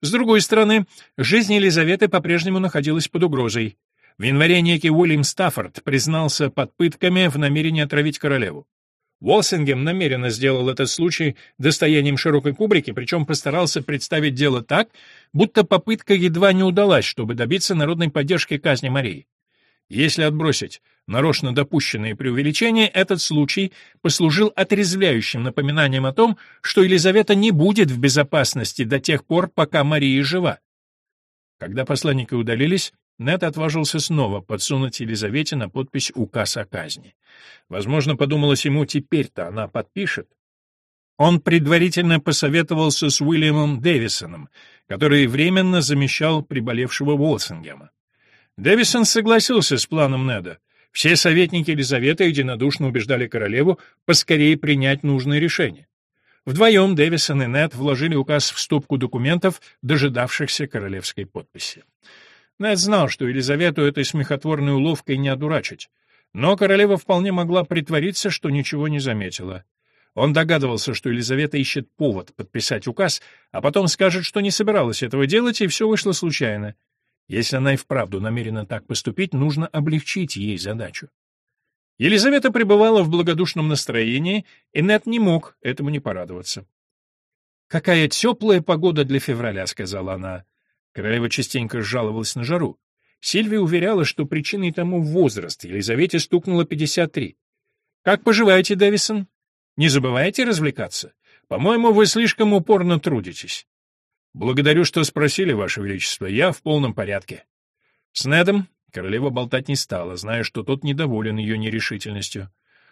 С другой стороны, жизнь Елизаветы по-прежнему находилась под угрозой. В январе некий Уильям Стаффорд признался под пытками в намерении отравить королеву. Уолсингем намеренно сделал этот случай достоянием широкой публики, причем постарался представить дело так, будто попытка едва не удалась, чтобы добиться народной поддержки казни Марии. Если отбросить нарочно допущенные преувеличения, этот случай послужил отрезвляющим напоминанием о том, что Елизавета не будет в безопасности до тех пор, пока Мария жива. Когда посланники удалились, Нед отважился снова подсунуть Елизавете на подпись указ о казни. Возможно, подумалось ему, теперь-то она подпишет. Он предварительно посоветовался с Уильямом Дэвисоном, который временно замещал приболевшего Уолсингема. Дэвисон согласился с планом Неда. Все советники Елизаветы единодушно убеждали королеву поскорее принять нужное решение. Вдвоем Дэвисон и Нед вложили указ в стопку документов, дожидавшихся королевской подписи. Нед знал, что Елизавету этой смехотворной уловкой не одурачить. Но королева вполне могла притвориться, что ничего не заметила. Он догадывался, что Елизавета ищет повод подписать указ, а потом скажет, что не собиралась этого делать, и все вышло случайно. Если она и вправду намерена так поступить, нужно облегчить ей задачу. Елизавета пребывала в благодушном настроении, и Нет не мог этому не порадоваться. «Какая теплая погода для февраля», — сказала она. Королева частенько жаловалась на жару. Сильвия уверяла, что причиной тому возраст. Елизавете стукнуло 53. «Как поживаете, Дэвисон? Не забывайте развлекаться. По-моему, вы слишком упорно трудитесь». «Благодарю, что спросили, Ваше Величество. Я в полном порядке». С Недом королева болтать не стала, зная, что тот недоволен ее нерешительностью.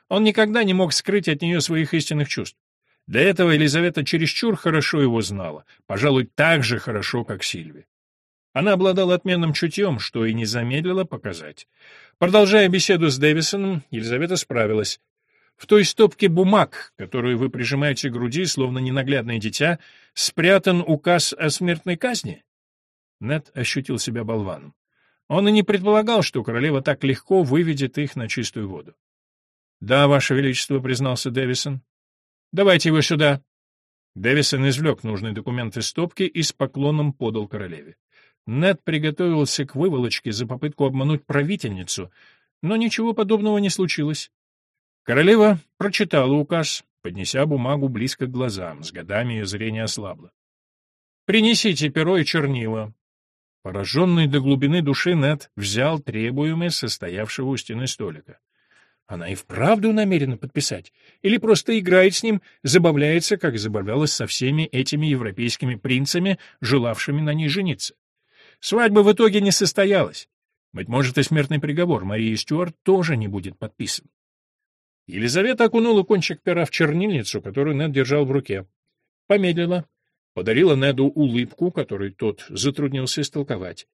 Он никогда не мог скрыть от нее своих истинных чувств. Для этого Елизавета чересчур хорошо его знала, пожалуй, так же хорошо, как Сильви. Она обладала отменным чутьем, что и не замедлила показать. Продолжая беседу с Дэвисоном, Елизавета справилась. В той стопке бумаг, которую вы прижимаете к груди, словно ненаглядное дитя, спрятан указ о смертной казни? Нед ощутил себя болваном. Он и не предполагал, что королева так легко выведет их на чистую воду. — Да, Ваше Величество, — признался Дэвисон. — Давайте его сюда. Дэвисон извлек нужный документ из стопки и с поклоном подал королеве. Нед приготовился к выволочке за попытку обмануть правительницу, но ничего подобного не случилось. Королева прочитала указ, поднеся бумагу близко к глазам, с годами ее зрение ослабло. «Принесите перо и чернила». Пораженный до глубины души Нед взял требуемое состоявшего у стены столика. Она и вправду намерена подписать? Или просто играет с ним, забавляется, как забавлялась со всеми этими европейскими принцами, желавшими на ней жениться? Свадьба в итоге не состоялась. Быть может, и смертный приговор Марии Стюарт тоже не будет подписан. Елизавета окунула кончик пера в чернильницу, которую Нед держал в руке. Помедлила, подарила Неду улыбку, которую тот затруднился истолковать,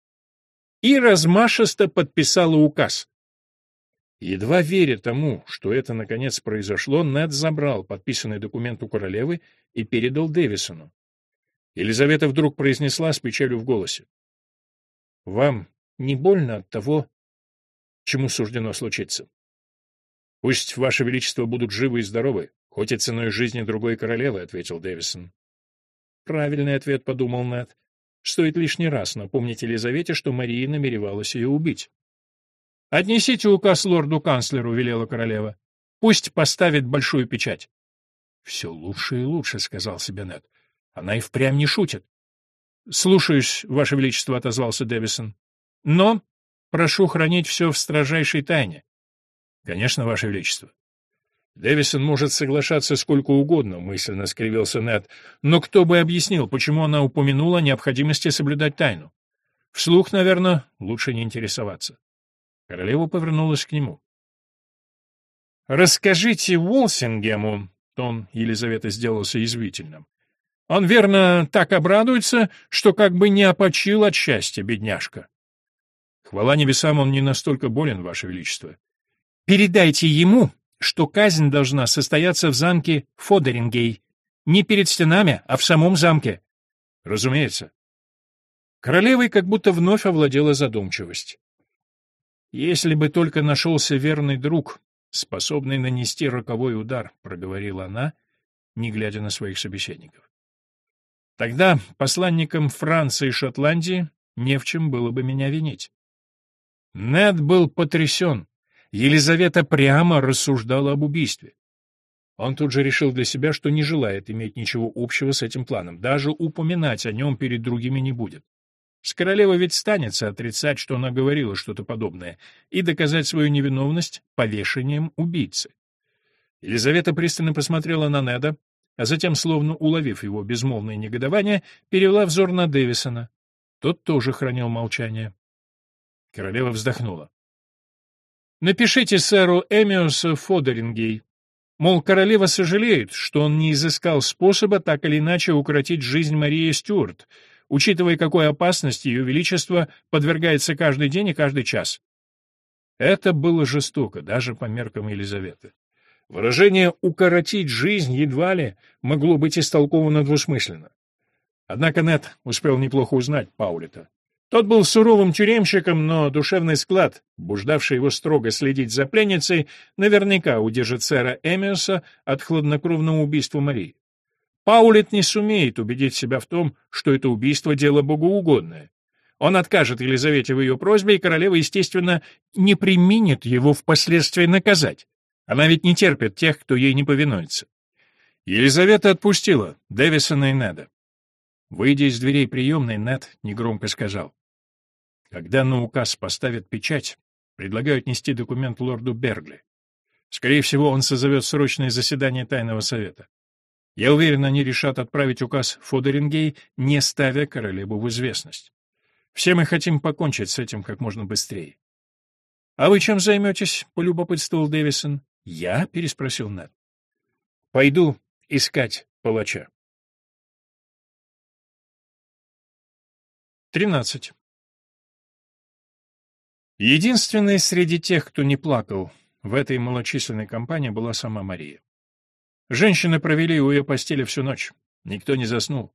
и размашисто подписала указ. Едва веря тому, что это наконец произошло, Нед забрал подписанный документ у королевы и передал Дэвисону. Елизавета вдруг произнесла с печалью в голосе. Вам не больно от того, чему суждено случиться? Пусть, Ваше Величество, будут живы и здоровы, хоть и ценой жизни другой королевы, — ответил Дэвисон. Правильный ответ, — подумал Нед. Стоит лишний раз напомнить Елизавете, что Мария намеревалась ее убить. — Отнесите указ лорду-канцлеру, — велела королева. — Пусть поставит большую печать. — Все лучше и лучше, — сказал себе Нед. Она и впрямь не шутит. «Слушаюсь, Ваше Величество», — отозвался Дэвисон. «Но прошу хранить все в строжайшей тайне». «Конечно, Ваше Величество». Дэвисон может соглашаться сколько угодно, мысленно скривился Нед, но кто бы объяснил, почему она упомянула необходимости соблюдать тайну? Вслух, наверное, лучше не интересоваться. Королева повернулась к нему. Расскажите Уолсингему, тон Елизаветы сделался язвительным. Он, верно, так обрадуется, что как бы не опочил от счастья, бедняжка. Хвала небесам, он не настолько болен, Ваше Величество. Передайте ему, что казнь должна состояться в замке Фодерингей. Не перед стенами, а в самом замке. Разумеется. Королевой как будто вновь овладела задумчивость. Если бы только нашелся верный друг, способный нанести роковой удар, проговорила она, не глядя на своих собеседников. Тогда посланникам Франции и Шотландии не в чем было бы меня винить. Нед был потрясен. Елизавета прямо рассуждала об убийстве. Он тут же решил для себя, что не желает иметь ничего общего с этим планом, даже упоминать о нем перед другими не будет. С королевой ведь станется отрицать, что она говорила что-то подобное, и доказать свою невиновность повешением убийцы. Елизавета пристально посмотрела на Неда, а затем, словно уловив его безмолвное негодование, перевела взор на Дэвисона. Тот тоже хранил молчание. Королева вздохнула. «Напишите сэру Эмиусу Фодерингей, Мол, королева сожалеет, что он не изыскал способа так или иначе укротить жизнь Марии Стюарт, учитывая, какой опасности ее величество подвергается каждый день и каждый час. Это было жестоко, даже по меркам Елизаветы. Выражение «укоротить жизнь» едва ли могло быть истолковано двусмысленно. Однако Нет успел неплохо узнать Паулита. Тот был суровым тюремщиком, но душевный склад, буждавший его строго следить за пленницей, наверняка удержит сэра Эмиуса от хладнокровного убийства Марии. Паулет не сумеет убедить себя в том, что это убийство — дело богоугодное. Он откажет Елизавете в ее просьбе, и королева, естественно, не применит его впоследствии наказать. Она ведь не терпит тех, кто ей не повинуется. Елизавета отпустила Дэвисона и Неда. Выйдя из дверей приемной, Нед негромко сказал. Когда на указ поставят печать, предлагаю отнести документ лорду Бергли. Скорее всего, он созовет срочное заседание Тайного Совета. Я уверен, они решат отправить указ Фодерингей, не ставя королеву в известность. Все мы хотим покончить с этим как можно быстрее. — А вы чем займетесь? — полюбопытствовал Дэвисон. — Я? — переспросил Нед. — Пойду искать палача. 13. Единственной среди тех, кто не плакал в этой малочисленной компании, была сама Мария. Женщины провели у ее постели всю ночь. Никто не заснул.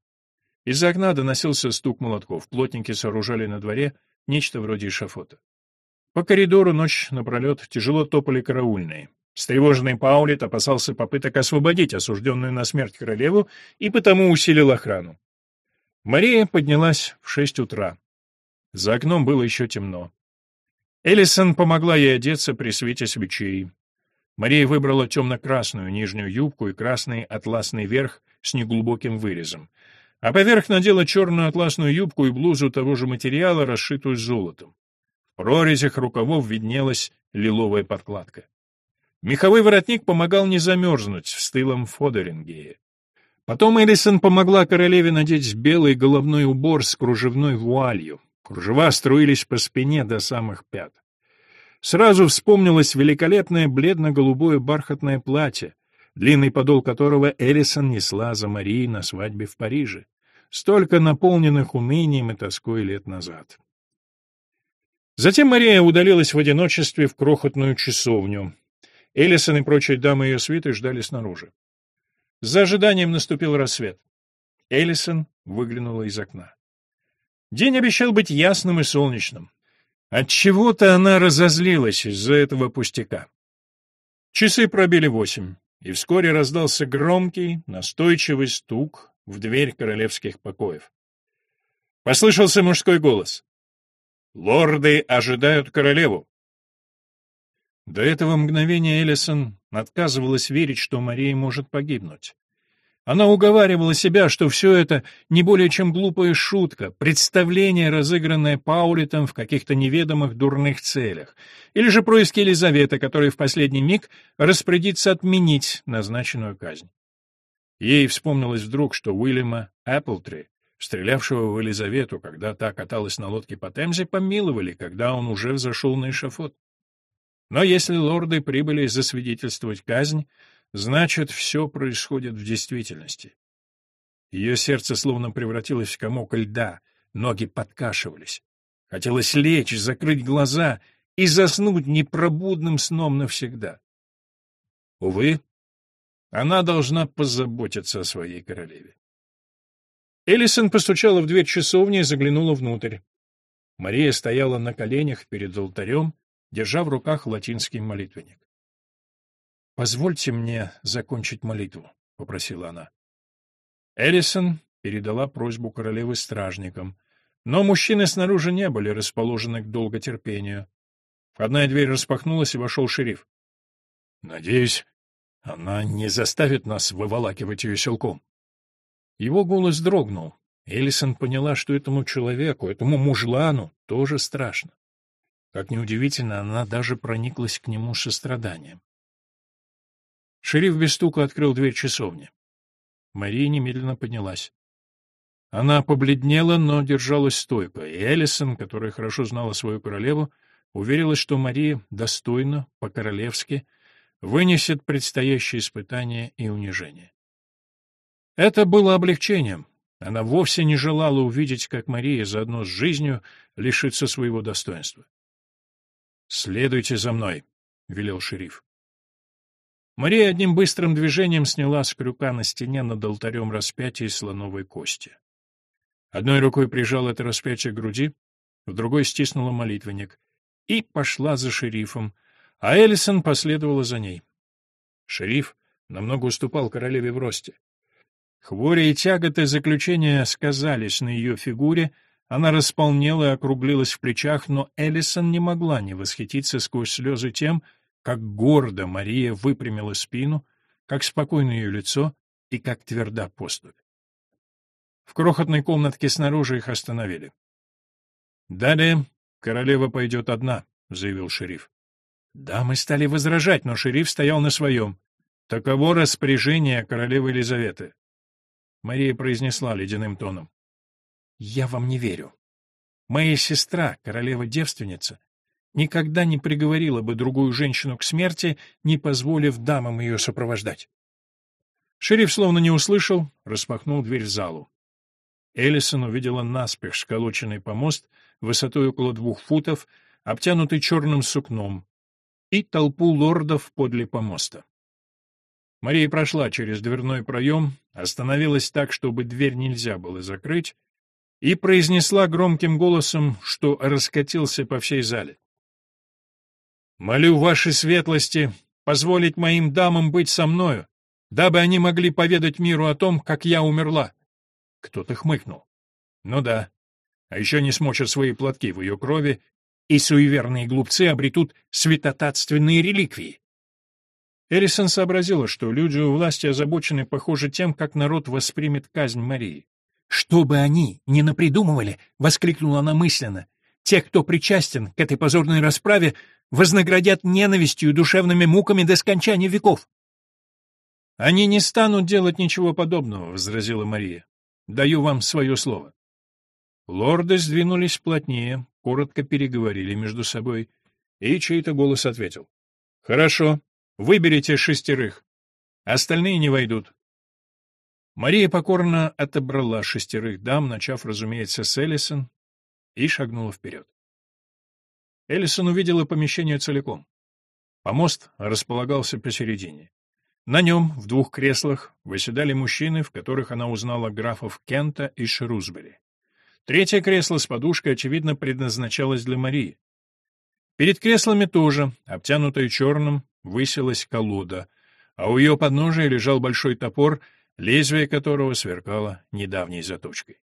Из-за окна доносился стук молотков. Плотники сооружали на дворе нечто вроде эшафота. По коридору ночь напролет тяжело топали караульные. Встревоженный Паулит опасался попыток освободить осужденную на смерть королеву и потому усилил охрану. Мария поднялась в шесть утра. За окном было еще темно. Эллисон помогла ей одеться при свете свечей. Мария выбрала темно-красную нижнюю юбку и красный атласный верх с неглубоким вырезом, а поверх надела черную атласную юбку и блузу того же материала, расшитую золотом. В прорезях рукавов виднелась лиловая подкладка. Меховой воротник помогал не замерзнуть в стылом Фодерингее. Потом Элисон помогла королеве надеть белый головной убор с кружевной вуалью. Кружева струились по спине до самых пят. Сразу вспомнилось великолепное бледно-голубое бархатное платье, длинный подол которого Элисон несла за Марией на свадьбе в Париже, столько наполненных унынием и тоской лет назад. Затем Мария удалилась в одиночестве в крохотную часовню. Элисон и прочие дамы ее свиты ждали снаружи. За ожиданием наступил рассвет. Эллисон выглянула из окна. День обещал быть ясным и солнечным. Отчего-то она разозлилась из-за этого пустяка. Часы пробили восемь, и вскоре раздался громкий, настойчивый стук в дверь королевских покоев. Послышался мужской голос. «Лорды ожидают королеву!» До этого мгновения Эллисон отказывалась верить, что Мария может погибнуть. Она уговаривала себя, что все это не более чем глупая шутка, представление, разыгранное Паулитом в каких-то неведомых дурных целях, или же происки Елизаветы, которая в последний миг распорядится отменить назначенную казнь. Ей вспомнилось вдруг, что Уильяма Эпплтри, стрелявшего в Елизавету, когда та каталась на лодке по Темзе, помиловали, когда он уже взошел на эшафот. Но если лорды прибыли засвидетельствовать казнь, значит, все происходит в действительности. Ее сердце словно превратилось в комок льда, ноги подкашивались. Хотелось лечь, закрыть глаза и заснуть непробудным сном навсегда. Увы, она должна позаботиться о своей королеве. Эллисон постучала в дверь часовни и заглянула внутрь. Мария стояла на коленях перед алтарем, держа в руках латинский молитвенник. «Позвольте мне закончить молитву», — попросила она. Эллисон передала просьбу королевы стражникам, но мужчины снаружи не были расположены к долготерпению. Входная дверь распахнулась, и вошел шериф. «Надеюсь, она не заставит нас выволакивать ее силком». Его голос дрогнул. Эллисон поняла, что этому человеку, этому мужлану, тоже страшно. Как неудивительно, она даже прониклась к нему состраданием. Шериф без стука открыл дверь часовни. Мария немедленно поднялась. Она побледнела, но держалась стойко, и Эллисон, которая хорошо знала свою королеву, уверилась, что Мария достойно, по-королевски, вынесет предстоящее испытание и унижение. Это было облегчением. Она вовсе не желала увидеть, как Мария заодно с жизнью лишится своего достоинства. «Следуйте за мной», — велел шериф. Мария одним быстрым движением сняла с крюка на стене над алтарем распятие слоновой кости. Одной рукой прижала это распятие к груди, в другой стиснула молитвенник и пошла за шерифом, а Эллисон последовала за ней. Шериф намного уступал королеве в росте. Хвори и тяготы заключения сказались на ее фигуре — она располнела и округлилась в плечах, но Эллисон не могла не восхититься сквозь слезы тем, как гордо Мария выпрямила спину, как спокойно ее лицо и как тверда поступь. В крохотной комнатке снаружи их остановили. «Далее королева пойдет одна», — заявил шериф. Да, мы стали возражать, но шериф стоял на своем. Таково распоряжение королевы Елизаветы. Мария произнесла ледяным тоном. Я вам не верю. Моя сестра, королева-девственница, никогда не приговорила бы другую женщину к смерти, не позволив дамам ее сопровождать. Шериф словно не услышал, распахнул дверь в залу. Эллисон увидела наспех сколоченный помост высотой около двух футов, обтянутый черным сукном, и толпу лордов подле помоста. Мария прошла через дверной проем, остановилась так, чтобы дверь нельзя было закрыть, и произнесла громким голосом, что раскатился по всей зале. «Молю вашей светлости позволить моим дамам быть со мною, дабы они могли поведать миру о том, как я умерла». Кто-то хмыкнул. «Ну да, а еще не смочат свои платки в ее крови, и суеверные глупцы обретут святотатственные реликвии». Эрисон сообразила, что люди у власти озабочены, похоже, тем, как народ воспримет казнь Марии. «Что бы они ни напридумывали!» — воскликнула она мысленно. «Те, кто причастен к этой позорной расправе, вознаградят ненавистью и душевными муками до скончания веков». «Они не станут делать ничего подобного», — возразила Мария. «Даю вам свое слово». Лорды сдвинулись плотнее, коротко переговорили между собой, и чей-то голос ответил. «Хорошо, выберите шестерых. Остальные не войдут. Мария покорно отобрала шестерых дам, начав, разумеется, с Эллисон, и шагнула вперед. Эллисон увидела помещение целиком. Помост располагался посередине. На нем, в двух креслах, выседали мужчины, в которых она узнала графов Кента и Шрусбери. Третье кресло с подушкой, очевидно, предназначалось для Марии. Перед креслами тоже, обтянутой черным, высилась колода, а у ее подножия лежал большой топор — лезвие которого сверкало недавней заточкой.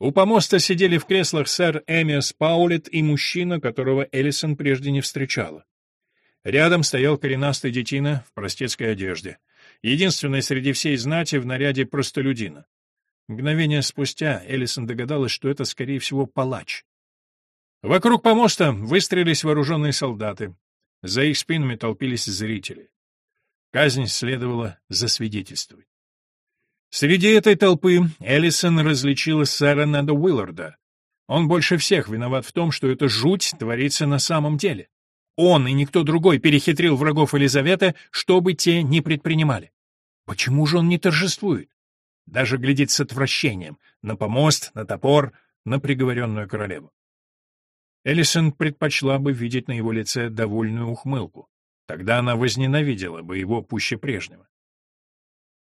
У помоста сидели в креслах сэр Эмиас Паулет и мужчина, которого Эллисон прежде не встречала. Рядом стоял коренастый детина в простецкой одежде, единственный среди всей знати в наряде простолюдина. Мгновение спустя Эллисон догадалась, что это, скорее всего, палач. Вокруг помоста выстроились вооруженные солдаты. За их спинами толпились зрители. Казнь следовало засвидетельствовать. Среди этой толпы Эллисон различила сэра Неда Уилларда. Он больше всех виноват в том, что эта жуть творится на самом деле. он и никто другой перехитрил врагов Елизаветы, что бы те ни предпринимали. Почему же он не торжествует? Даже глядит с отвращением на помост, на топор, на приговоренную королеву. Эллисон предпочла бы видеть на его лице довольную ухмылку. Тогда она возненавидела бы его пуще прежнего.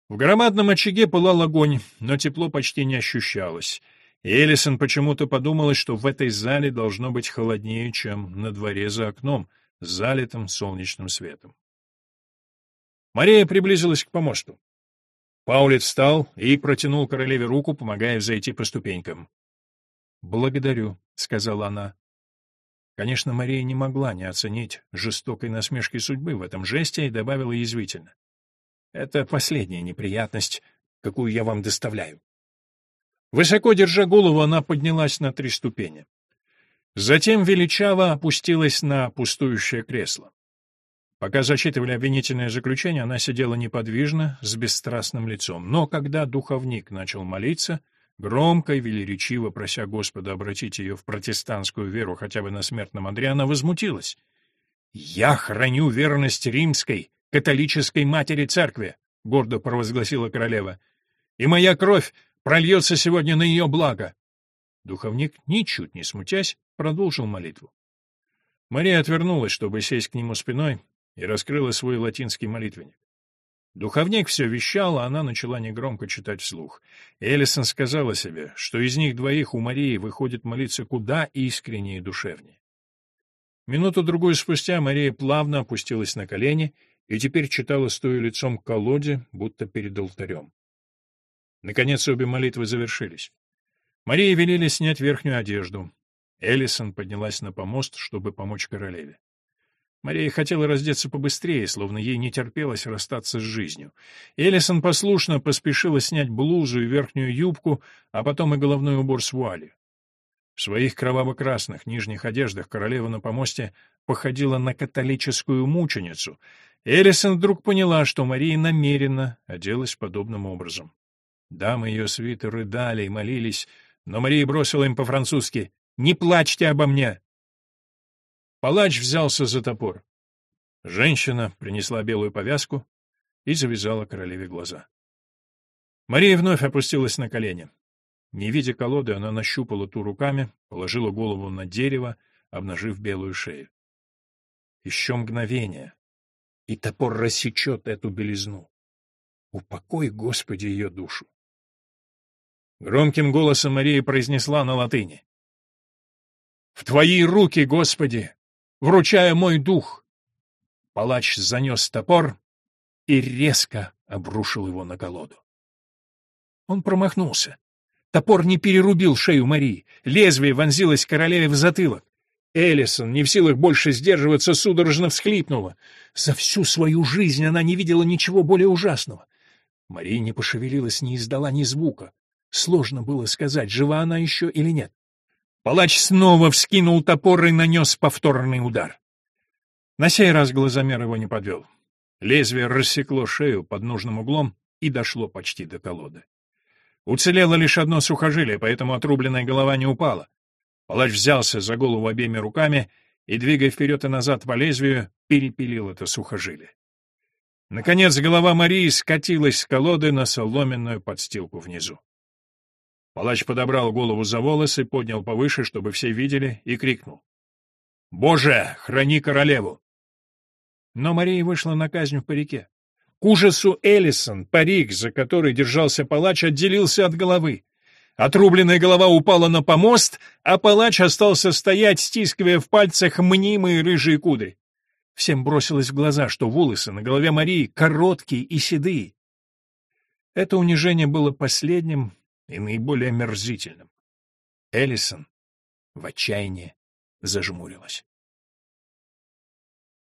В громадном очаге пылал огонь, но тепло почти не ощущалось, Эллисон почему-то подумала, что в этой зале должно быть холоднее, чем на дворе за окном, залитым солнечным светом. Мария приблизилась к помосту. Паулет встал и протянул королеве руку, помогая зайти по ступенькам. «Благодарю», — сказала она. Конечно, Мария не могла не оценить жестокой насмешки судьбы в этом жесте и добавила язвительно. «Это последняя неприятность, какую я вам доставляю». Высоко держа голову, она поднялась на три ступени. Затем величаво опустилась на пустующее кресло. Пока зачитывали обвинительное заключение, она сидела неподвижно, с бесстрастным лицом. Но когда духовник начал молиться, громко и велеречиво прося Господа обратить ее в протестантскую веру хотя бы на смертном одре, она возмутилась. «Я храню верность римской, католической матери церкви», — гордо провозгласила королева, — «и моя кровь прольется сегодня на ее благо». Духовник, ничуть не смутясь, продолжил молитву. Мария отвернулась, чтобы сесть к нему спиной, и раскрыла свой латинский молитвенник. Духовник все вещал, а она начала негромко читать вслух. Элисон сказала себе, что из них двоих у Марии выходит молиться куда искреннее и душевнее. Минуту-другую спустя Мария плавно опустилась на колени и теперь читала, стоя лицом к колоде, будто перед алтарем. Наконец обе молитвы завершились. Марии велели снять верхнюю одежду. Эллисон поднялась на помост, чтобы помочь королеве. Мария хотела раздеться побыстрее, словно ей не терпелось расстаться с жизнью. Эллисон послушно поспешила снять блузу и верхнюю юбку, а потом и головной убор с вуалью. В своих кроваво-красных нижних одеждах королева на помосте походила на католическую мученицу. Эллисон вдруг поняла, что Мария намеренно оделась подобным образом. Дамы ее свиты рыдали и молились, но Мария бросила им по-французски «Не плачьте обо мне!» Палач взялся за топор. Женщина принесла белую повязку и завязала королеве глаза. Мария вновь опустилась на колени. Не видя колоды, она нащупала ту руками, положила голову на дерево, обнажив белую шею. Еще мгновение, и топор рассечет эту белизну. Упокой, Господи, ее душу. Громким голосом Мария произнесла на латыни. «В Твои руки, Господи, вручая мой дух. Палач занес топор и резко обрушил его на колоду. Он промахнулся. Топор не перерубил шею Марии. Лезвие вонзилось королеве в затылок. Эллисон, не в силах больше сдерживаться, судорожно всхлипнула. За всю свою жизнь она не видела ничего более ужасного. Мария не пошевелилась, не издала ни звука. Сложно было сказать, жива она еще или нет. Палач снова вскинул топор и нанес повторный удар. На сей раз глазомер его не подвел. Лезвие рассекло шею под нужным углом и дошло почти до колоды. Уцелело лишь одно сухожилие, поэтому отрубленная голова не упала. Палач взялся за голову обеими руками и, двигая вперед и назад по лезвию, перепилил это сухожилие. Наконец голова Марии скатилась с колоды на соломенную подстилку внизу. Палач подобрал голову за волосы, поднял повыше, чтобы все видели, и крикнул. «Боже, храни королеву!» Но Мария вышла на казнь в парике. К ужасу Эллисон, парик, за который держался палач, отделился от головы. Отрубленная голова упала на помост, а палач остался стоять, стискивая в пальцах мнимые рыжие кудри. Всем бросилось в глаза, что волосы на голове Марии короткие и седые. Это унижение было последним, и наиболее омерзительным. Эллисон в отчаянии зажмурилась.